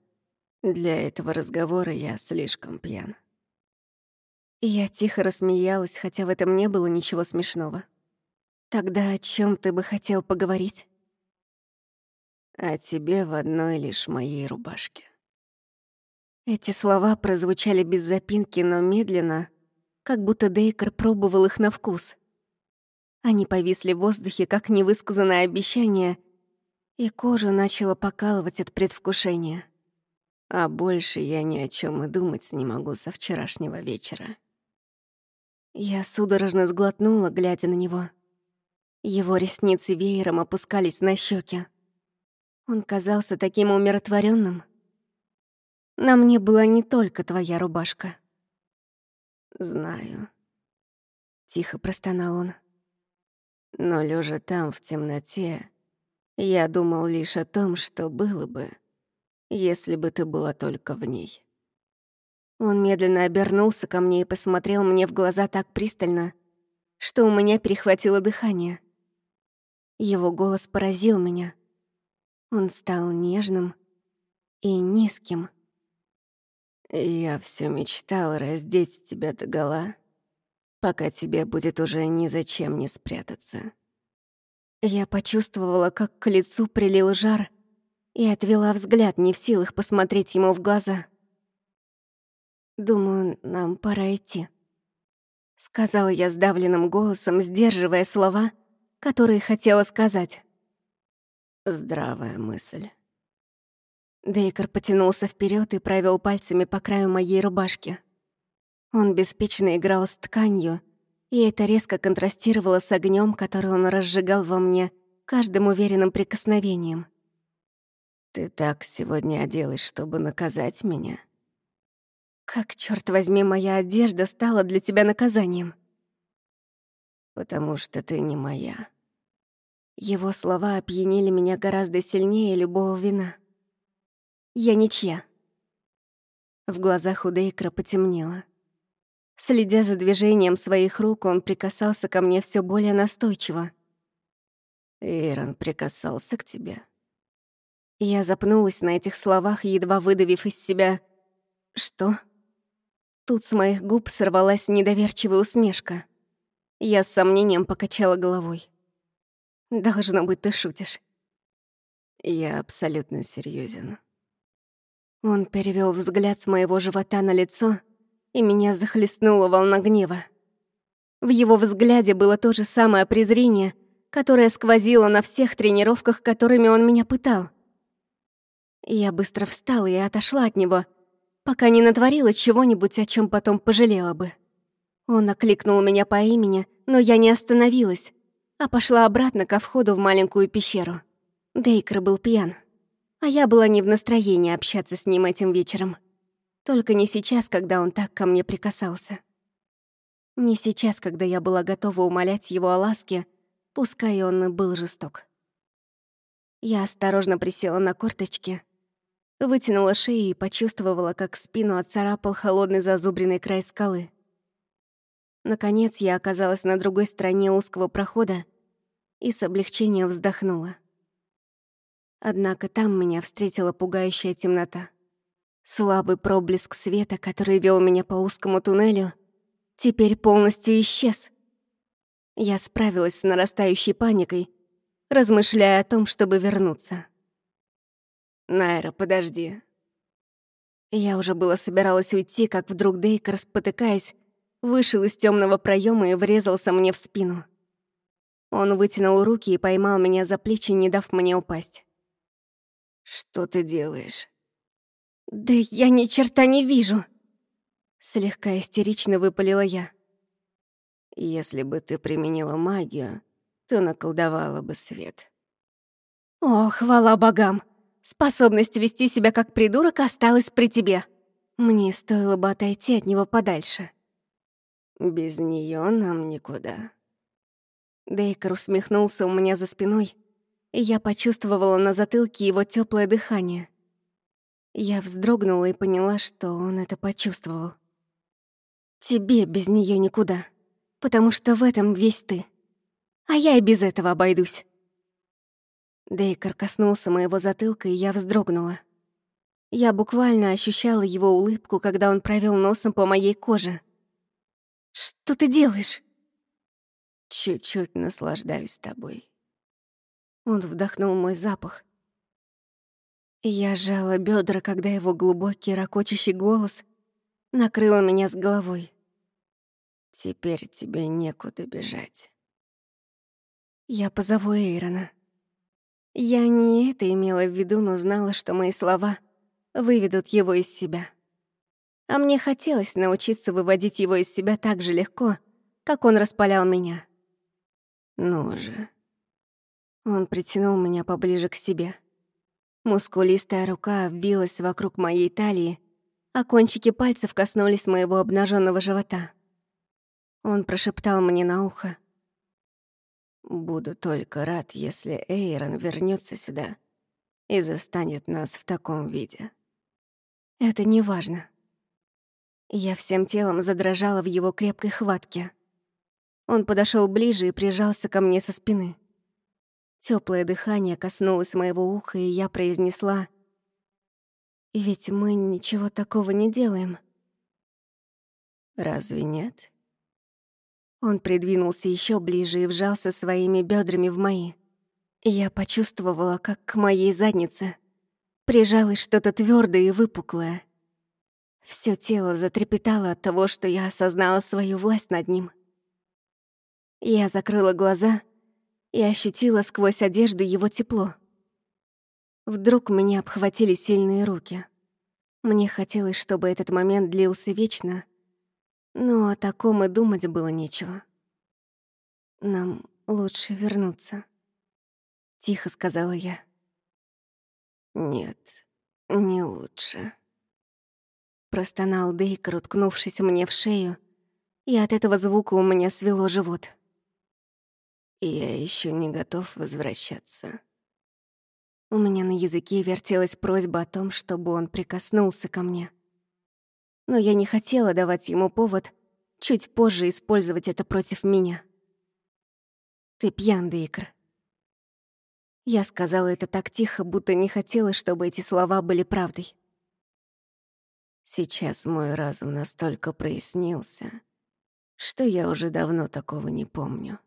Для этого разговора я слишком пьян. Я тихо рассмеялась, хотя в этом не было ничего смешного. Тогда о чем ты бы хотел поговорить? О тебе в одной лишь моей рубашке. Эти слова прозвучали без запинки, но медленно, как будто Дейкер пробовал их на вкус. Они повисли в воздухе, как невысказанное обещание, и кожу начало покалывать от предвкушения. А больше я ни о чем и думать не могу со вчерашнего вечера. Я судорожно сглотнула, глядя на него. Его ресницы веером опускались на щеки. Он казался таким умиротворенным. На мне была не только твоя рубашка. Знаю. Тихо простонал он. Но лежа там, в темноте, я думал лишь о том, что было бы, если бы ты была только в ней. Он медленно обернулся ко мне и посмотрел мне в глаза так пристально, что у меня перехватило дыхание. Его голос поразил меня. Он стал нежным и низким. «Я все мечтал раздеть тебя догола, пока тебе будет уже ни зачем не спрятаться». Я почувствовала, как к лицу прилил жар, и отвела взгляд, не в силах посмотреть ему в глаза. «Думаю, нам пора идти», — сказала я сдавленным голосом, сдерживая слова, которые хотела сказать. Здравая мысль. Дейкер потянулся вперед и провел пальцами по краю моей рубашки. Он беспечно играл с тканью, и это резко контрастировало с огнем, который он разжигал во мне каждым уверенным прикосновением. «Ты так сегодня оделась, чтобы наказать меня?» Как, черт возьми, моя одежда стала для тебя наказанием? Потому что ты не моя. Его слова опьянили меня гораздо сильнее любого вина. Я ничья. В глазах у Дейкра потемнело. Следя за движением своих рук, он прикасался ко мне все более настойчиво. Эйрон прикасался к тебе. Я запнулась на этих словах, едва выдавив из себя «Что?». Тут с моих губ сорвалась недоверчивая усмешка. Я с сомнением покачала головой. «Должно быть, ты шутишь». «Я абсолютно серьезен. Он перевел взгляд с моего живота на лицо, и меня захлестнула волна гнева. В его взгляде было то же самое презрение, которое сквозило на всех тренировках, которыми он меня пытал. Я быстро встала и отошла от него, пока не натворила чего-нибудь, о чем потом пожалела бы. Он окликнул меня по имени, но я не остановилась, а пошла обратно ко входу в маленькую пещеру. Дейкер был пьян, а я была не в настроении общаться с ним этим вечером. Только не сейчас, когда он так ко мне прикасался. Не сейчас, когда я была готова умолять его о ласке, пускай он и был жесток. Я осторожно присела на корточки — Вытянула шею и почувствовала, как спину отцарапал холодный зазубренный край скалы. Наконец я оказалась на другой стороне узкого прохода и с облегчением вздохнула. Однако там меня встретила пугающая темнота. Слабый проблеск света, который вел меня по узкому туннелю, теперь полностью исчез. Я справилась с нарастающей паникой, размышляя о том, чтобы вернуться. «Найра, подожди». Я уже было собиралась уйти, как вдруг Дейкер, спотыкаясь, вышел из темного проема и врезался мне в спину. Он вытянул руки и поймал меня за плечи, не дав мне упасть. «Что ты делаешь?» «Да я ни черта не вижу!» Слегка истерично выпалила я. «Если бы ты применила магию, то наколдовала бы свет». «О, хвала богам!» Способность вести себя как придурок осталась при тебе. Мне стоило бы отойти от него подальше. Без нее нам никуда. Дейкер усмехнулся у меня за спиной, я почувствовала на затылке его теплое дыхание. Я вздрогнула и поняла, что он это почувствовал. Тебе без нее никуда, потому что в этом весь ты. А я и без этого обойдусь. Дейкер коснулся моего затылка, и я вздрогнула. Я буквально ощущала его улыбку, когда он провел носом по моей коже. «Что ты делаешь?» «Чуть-чуть наслаждаюсь тобой». Он вдохнул мой запах. Я сжала бедра, когда его глубокий, ракочащий голос накрыл меня с головой. «Теперь тебе некуда бежать». Я позову Эйрона. Я не это имела в виду, но знала, что мои слова выведут его из себя. А мне хотелось научиться выводить его из себя так же легко, как он распалял меня. «Ну же». Он притянул меня поближе к себе. Мускулистая рука обвилась вокруг моей талии, а кончики пальцев коснулись моего обнаженного живота. Он прошептал мне на ухо. «Буду только рад, если Эйрон вернется сюда и застанет нас в таком виде». «Это не важно». Я всем телом задрожала в его крепкой хватке. Он подошел ближе и прижался ко мне со спины. Теплое дыхание коснулось моего уха, и я произнесла «Ведь мы ничего такого не делаем». «Разве нет?» Он придвинулся еще ближе и вжался своими бедрами в мои. Я почувствовала, как к моей заднице прижалось что-то твердое и выпуклое. Все тело затрепетало от того, что я осознала свою власть над ним. Я закрыла глаза — и ощутила сквозь одежду его тепло. Вдруг меня обхватили сильные руки. Мне хотелось, чтобы этот момент длился вечно, но о таком и думать было нечего. «Нам лучше вернуться», — тихо сказала я. «Нет, не лучше», — простонал Дейкер, уткнувшись мне в шею, и от этого звука у меня свело живот и я еще не готов возвращаться. У меня на языке вертелась просьба о том, чтобы он прикоснулся ко мне. Но я не хотела давать ему повод чуть позже использовать это против меня. «Ты пьян, Дейкр». Я сказала это так тихо, будто не хотела, чтобы эти слова были правдой. Сейчас мой разум настолько прояснился, что я уже давно такого не помню.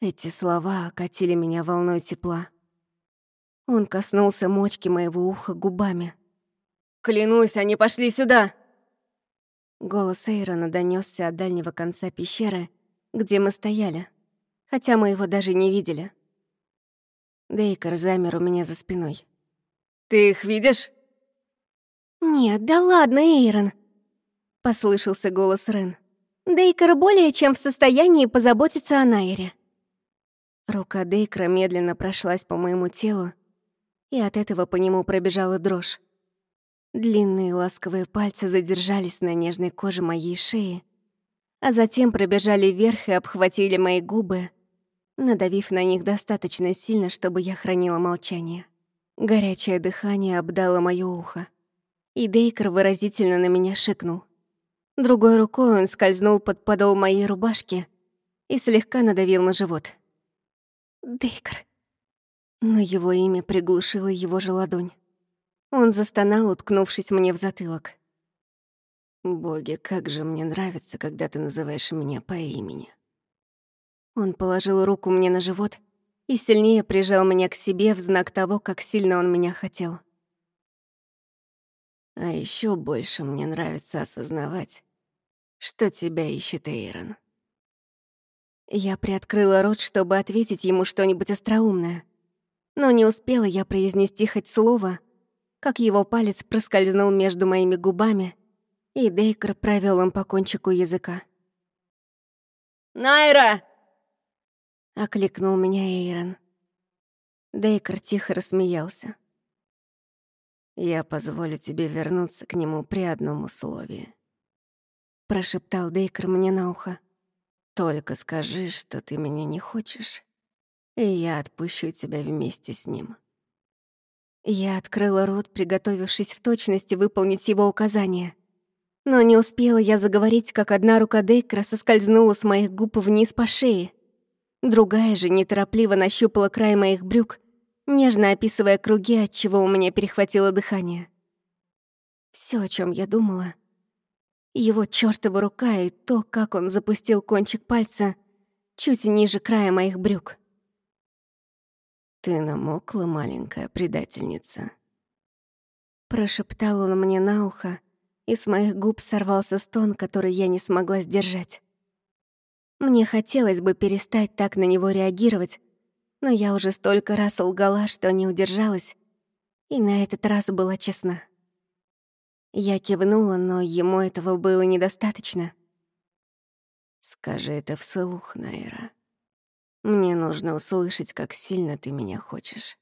Эти слова окатили меня волной тепла. Он коснулся мочки моего уха губами. «Клянусь, они пошли сюда!» Голос Эйрона донесся от дальнего конца пещеры, где мы стояли, хотя мы его даже не видели. Дейкер замер у меня за спиной. «Ты их видишь?» «Нет, да ладно, Эйрон!» — послышался голос Рен. Дейкер более чем в состоянии позаботиться о Найре. Рука Дейкра медленно прошлась по моему телу, и от этого по нему пробежала дрожь. Длинные ласковые пальцы задержались на нежной коже моей шеи, а затем пробежали вверх и обхватили мои губы, надавив на них достаточно сильно, чтобы я хранила молчание. Горячее дыхание обдало моё ухо, и Дейкер выразительно на меня шикнул. Другой рукой он скользнул под подол моей рубашки и слегка надавил на живот. Дейкер. Но его имя приглушило его же ладонь. Он застонал, уткнувшись мне в затылок. «Боги, как же мне нравится, когда ты называешь меня по имени». Он положил руку мне на живот и сильнее прижал меня к себе в знак того, как сильно он меня хотел. А еще больше мне нравится осознавать, что тебя ищет Эйрон. Я приоткрыла рот, чтобы ответить ему что-нибудь остроумное. Но не успела я произнести хоть слово, как его палец проскользнул между моими губами, и Дейкер провел им по кончику языка. «Найра!» — окликнул меня Эйрон. Дейкер тихо рассмеялся. «Я позволю тебе вернуться к нему при одном условии», — прошептал Дейкер мне на ухо. Только скажи, что ты меня не хочешь, и я отпущу тебя вместе с ним». Я открыла рот, приготовившись в точности выполнить его указания. Но не успела я заговорить, как одна рука Дейкра соскользнула с моих губ вниз по шее. Другая же неторопливо нащупала край моих брюк, нежно описывая круги, от чего у меня перехватило дыхание. Все, о чем я думала, его чёртова рука и то, как он запустил кончик пальца чуть ниже края моих брюк. «Ты намокла, маленькая предательница», Прошептал он мне на ухо, и с моих губ сорвался стон, который я не смогла сдержать. Мне хотелось бы перестать так на него реагировать, но я уже столько раз лгала, что не удержалась, и на этот раз была честна. Я кивнула, но ему этого было недостаточно. «Скажи это вслух, Найра. Мне нужно услышать, как сильно ты меня хочешь».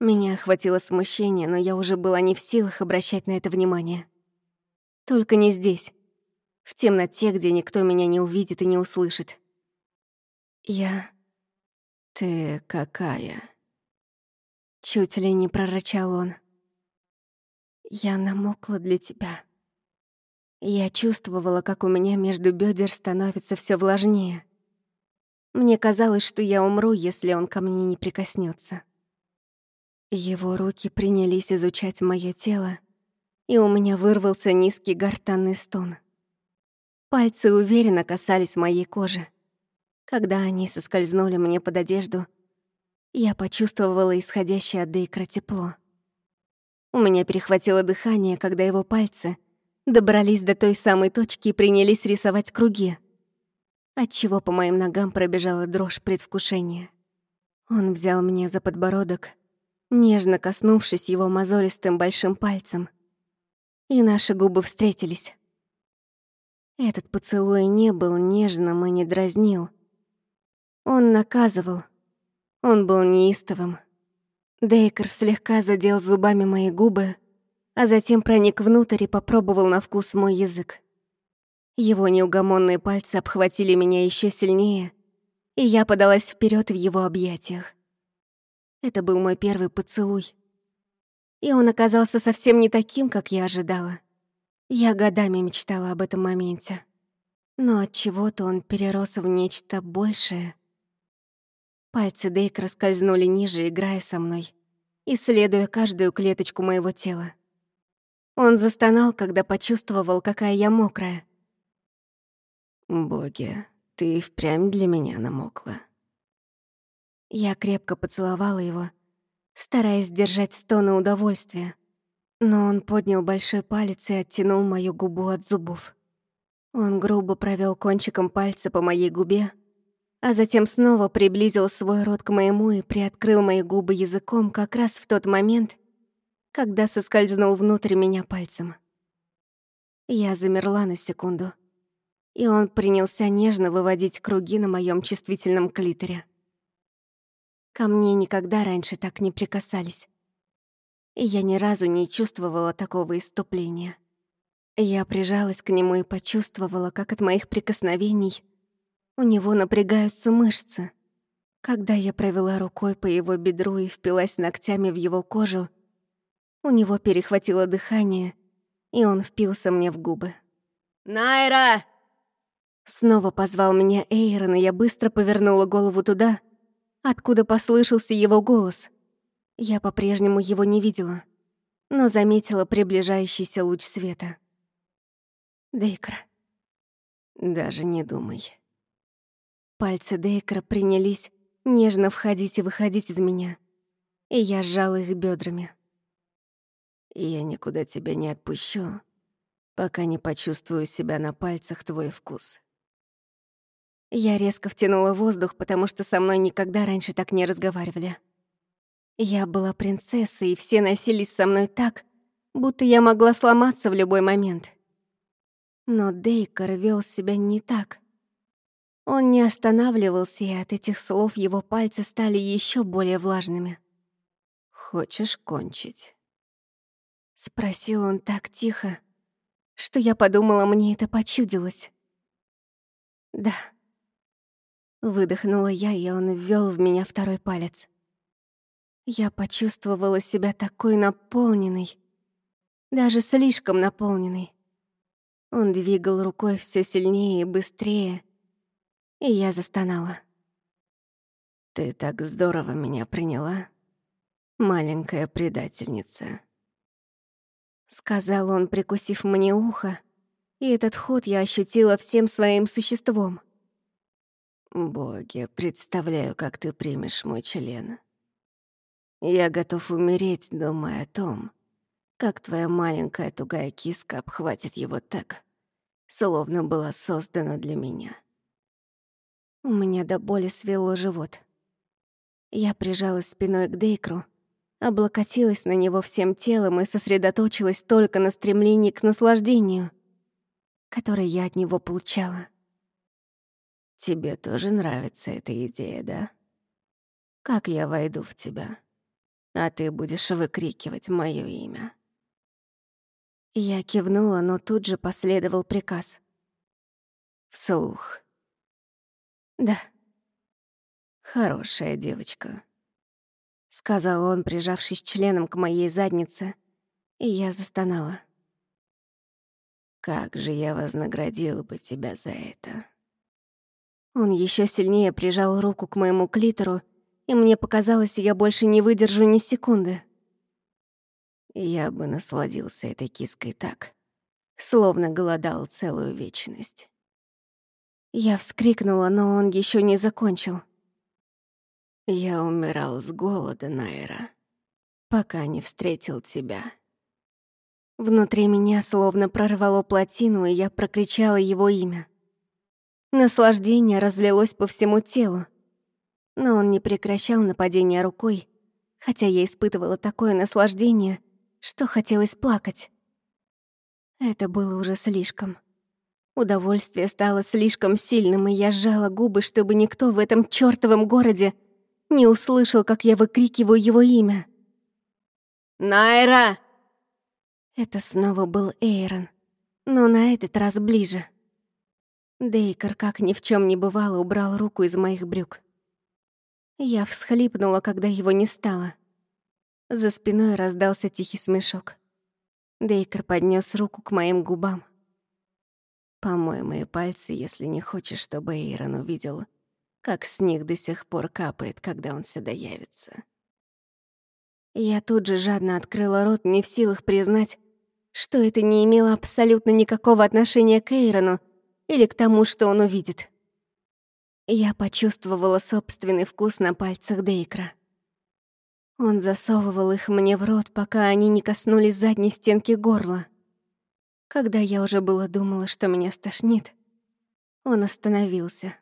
Меня охватило смущение, но я уже была не в силах обращать на это внимание. Только не здесь. В темноте, где никто меня не увидит и не услышит. Я... Ты какая? Чуть ли не прорычал он. Я намокла для тебя. Я чувствовала, как у меня между бедер становится все влажнее. Мне казалось, что я умру, если он ко мне не прикоснется. Его руки принялись изучать мое тело, и у меня вырвался низкий гортанный стон. Пальцы уверенно касались моей кожи. Когда они соскользнули мне под одежду, я почувствовала исходящее от Дейкра тепло. У меня перехватило дыхание, когда его пальцы добрались до той самой точки и принялись рисовать круги, отчего по моим ногам пробежала дрожь предвкушения. Он взял меня за подбородок нежно коснувшись его мозолистым большим пальцем. И наши губы встретились. Этот поцелуй не был нежным и не дразнил. Он наказывал. Он был неистовым. Дейкер слегка задел зубами мои губы, а затем проник внутрь и попробовал на вкус мой язык. Его неугомонные пальцы обхватили меня еще сильнее, и я подалась вперед в его объятиях. Это был мой первый поцелуй. И он оказался совсем не таким, как я ожидала. Я годами мечтала об этом моменте. Но от чего-то он перерос в нечто большее. Пальцы Дейкра скользнули ниже, играя со мной, исследуя каждую клеточку моего тела. Он застонал, когда почувствовал, какая я мокрая. «Боги, ты впрямь для меня намокла», я крепко поцеловала его, стараясь сдержать стоны удовольствия. Но он поднял большой палец и оттянул мою губу от зубов. Он грубо провел кончиком пальца по моей губе, а затем снова приблизил свой рот к моему и приоткрыл мои губы языком как раз в тот момент, когда соскользнул внутрь меня пальцем. Я замерла на секунду, и он принялся нежно выводить круги на моем чувствительном клиторе. Ко мне никогда раньше так не прикасались. И я ни разу не чувствовала такого иступления. Я прижалась к нему и почувствовала, как от моих прикосновений у него напрягаются мышцы. Когда я провела рукой по его бедру и впилась ногтями в его кожу, у него перехватило дыхание, и он впился мне в губы. «Найра!» Снова позвал меня Эйрон, и я быстро повернула голову туда, откуда послышался его голос. Я по-прежнему его не видела, но заметила приближающийся луч света. Дейкра. Даже не думай. Пальцы Дейкра принялись нежно входить и выходить из меня, и я сжала их бедрами. Я никуда тебя не отпущу, пока не почувствую себя на пальцах твой вкус. Я резко втянула воздух, потому что со мной никогда раньше так не разговаривали. Я была принцессой, и все носились со мной так, будто я могла сломаться в любой момент. Но Дейкер вел себя не так. Он не останавливался, и от этих слов его пальцы стали еще более влажными. «Хочешь кончить?» Спросил он так тихо, что я подумала, мне это почудилось. «Да». Выдохнула я, и он ввел в меня второй палец. Я почувствовала себя такой наполненной, даже слишком наполненной. Он двигал рукой все сильнее и быстрее, и я застонала. Ты так здорово меня приняла, маленькая предательница. Сказал он, прикусив мне ухо, и этот ход я ощутила всем своим существом. Боги, представляю, как ты примешь мой член. Я готов умереть, думая о том, как твоя маленькая тугая киска обхватит его так, словно была создана для меня. У меня до боли свело живот. Я прижалась спиной к Дейкру, облокотилась на него всем телом и сосредоточилась только на стремлении к наслаждению, которое я от него получала. Тебе тоже нравится эта идея, да? Как я войду в тебя, а ты будешь выкрикивать моё имя. Я кивнула, но тут же последовал приказ. Вслух. Да. Хорошая девочка сказал он, прижавшись членом к моей заднице, и я застонала. Как же я вознаградил бы тебя за это. Он еще сильнее прижал руку к моему клитору, и мне показалось, я больше не выдержу ни секунды. Я бы насладился этой киской так, словно голодал целую вечность. Я вскрикнула, но он еще не закончил. Я умирал с голода, Найра, пока не встретил тебя. Внутри меня словно прорвало плотину, и я прокричала его имя. Наслаждение разлилось по всему телу. Но он не прекращал нападения рукой, хотя я испытывала такое наслаждение, что хотелось плакать. Это было уже слишком. Удовольствие стало слишком сильным, и я сжала губы, чтобы никто в этом чёртовом городе не услышал, как я выкрикиваю его имя. «Найра!» Это снова был Эйрон, но на этот раз ближе. Дейкер, как ни в чем не бывало, убрал руку из моих брюк. Я всхлипнула, когда его не стало. За спиной раздался тихий смешок. Дейкер поднес руку к моим губам. «Помой мои пальцы, если не хочешь, чтобы Эйрон увидел, как с них до сих пор капает, когда он сюда явится. Я тут же жадно открыла рот, не в силах признать, что это не имело абсолютно никакого отношения к Эйрону или к тому, что он увидит. Я почувствовала собственный вкус на пальцах Дейкра. Он засовывал их мне в рот, пока они не коснулись задней стенки горла. Когда я уже было думала, что меня стошнит, он остановился.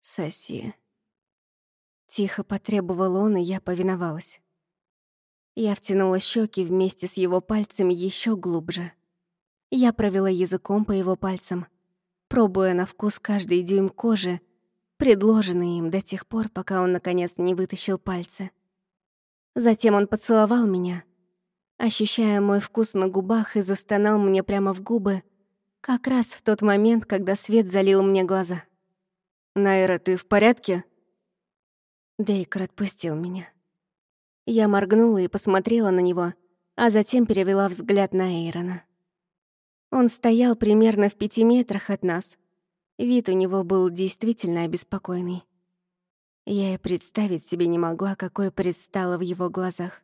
Соси. Тихо потребовал он, и я повиновалась. Я втянула щеки вместе с его пальцами еще глубже. Я провела языком по его пальцам, пробуя на вкус каждый дюйм кожи, предложенный им до тех пор, пока он, наконец, не вытащил пальцы. Затем он поцеловал меня, ощущая мой вкус на губах и застонал мне прямо в губы, как раз в тот момент, когда свет залил мне глаза. «Найра, ты в порядке?» Дейкер отпустил меня. Я моргнула и посмотрела на него, а затем перевела взгляд на Эйрона. Он стоял примерно в пяти метрах от нас. Вид у него был действительно обеспокоенный. Я и представить себе не могла, какое предстало в его глазах.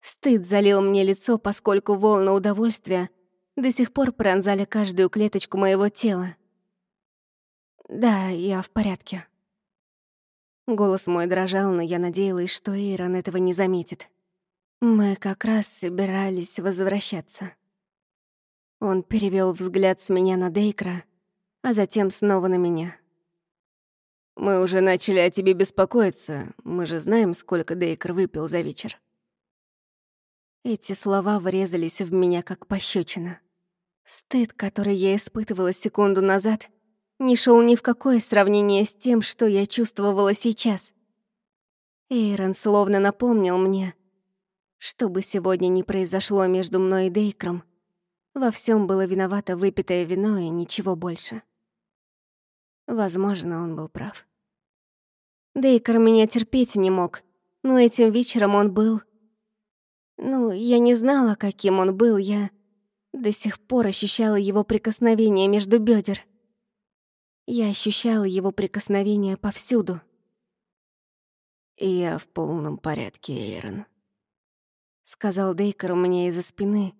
Стыд залил мне лицо, поскольку волны удовольствия до сих пор пронзали каждую клеточку моего тела. «Да, я в порядке». Голос мой дрожал, но я надеялась, что Эйрон этого не заметит. Мы как раз собирались возвращаться. Он перевел взгляд с меня на Дейкра, а затем снова на меня. «Мы уже начали о тебе беспокоиться. Мы же знаем, сколько Дейкер выпил за вечер». Эти слова врезались в меня как пощечина. Стыд, который я испытывала секунду назад, не шел ни в какое сравнение с тем, что я чувствовала сейчас. Эйрон словно напомнил мне, что бы сегодня ни произошло между мной и Дейкром, во всем было виновато выпитое вино и ничего больше. Возможно, он был прав. Дейкер меня терпеть не мог, но этим вечером он был... Ну, я не знала, каким он был, я до сих пор ощущала его прикосновение между бедер. Я ощущала его прикосновение повсюду — «Я в полном порядке, Эйрон», — сказал Дейкер меня из-за спины,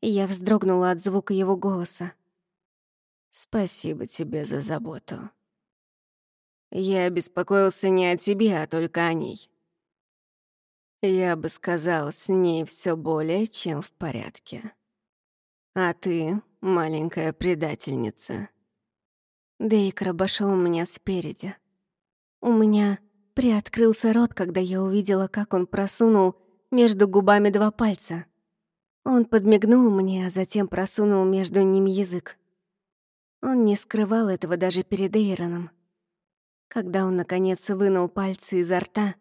и я вздрогнула от звука его голоса. «Спасибо тебе за заботу. Я беспокоился не о тебе, а только о ней. Я бы сказал, с ней все более чем в порядке. А ты — маленькая предательница». Дейкер обошел меня спереди. У меня приоткрылся рот, когда я увидела, как он просунул между губами два пальца. Он подмигнул мне, а затем просунул между ними язык. Он не скрывал этого даже перед Эйроном. Когда он, наконец, вынул пальцы изо рта,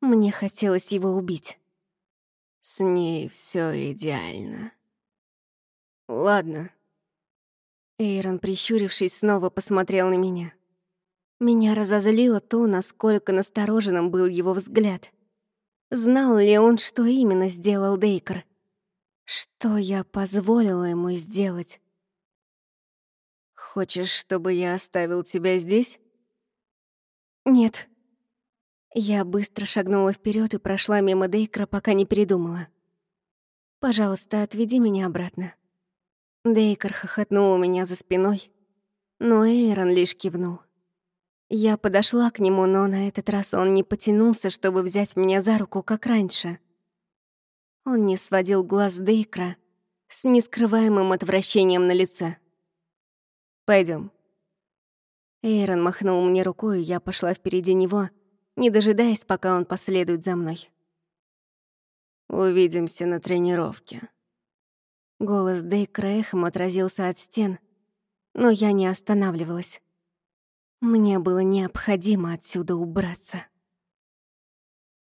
мне хотелось его убить. С ней все идеально. Ладно. Эйрон, прищурившись, снова посмотрел на меня. Меня разозлило то, насколько настороженным был его взгляд. Знал ли он, что именно сделал Дейкер? Что я позволила ему сделать? «Хочешь, чтобы я оставил тебя здесь?» «Нет». Я быстро шагнула вперед и прошла мимо Дейкера, пока не передумала. «Пожалуйста, отведи меня обратно». Дейкер хохотнул у меня за спиной, но Эйрон лишь кивнул. Я подошла к нему, но на этот раз он не потянулся, чтобы взять меня за руку, как раньше. Он не сводил глаз Дейкра с нескрываемым отвращением на лице. Пойдем. Эйрон махнул мне рукой, и я пошла впереди него, не дожидаясь, пока он последует за мной. «Увидимся на тренировке». Голос Дейкра эхом отразился от стен, но я не останавливалась. Мне было необходимо отсюда убраться.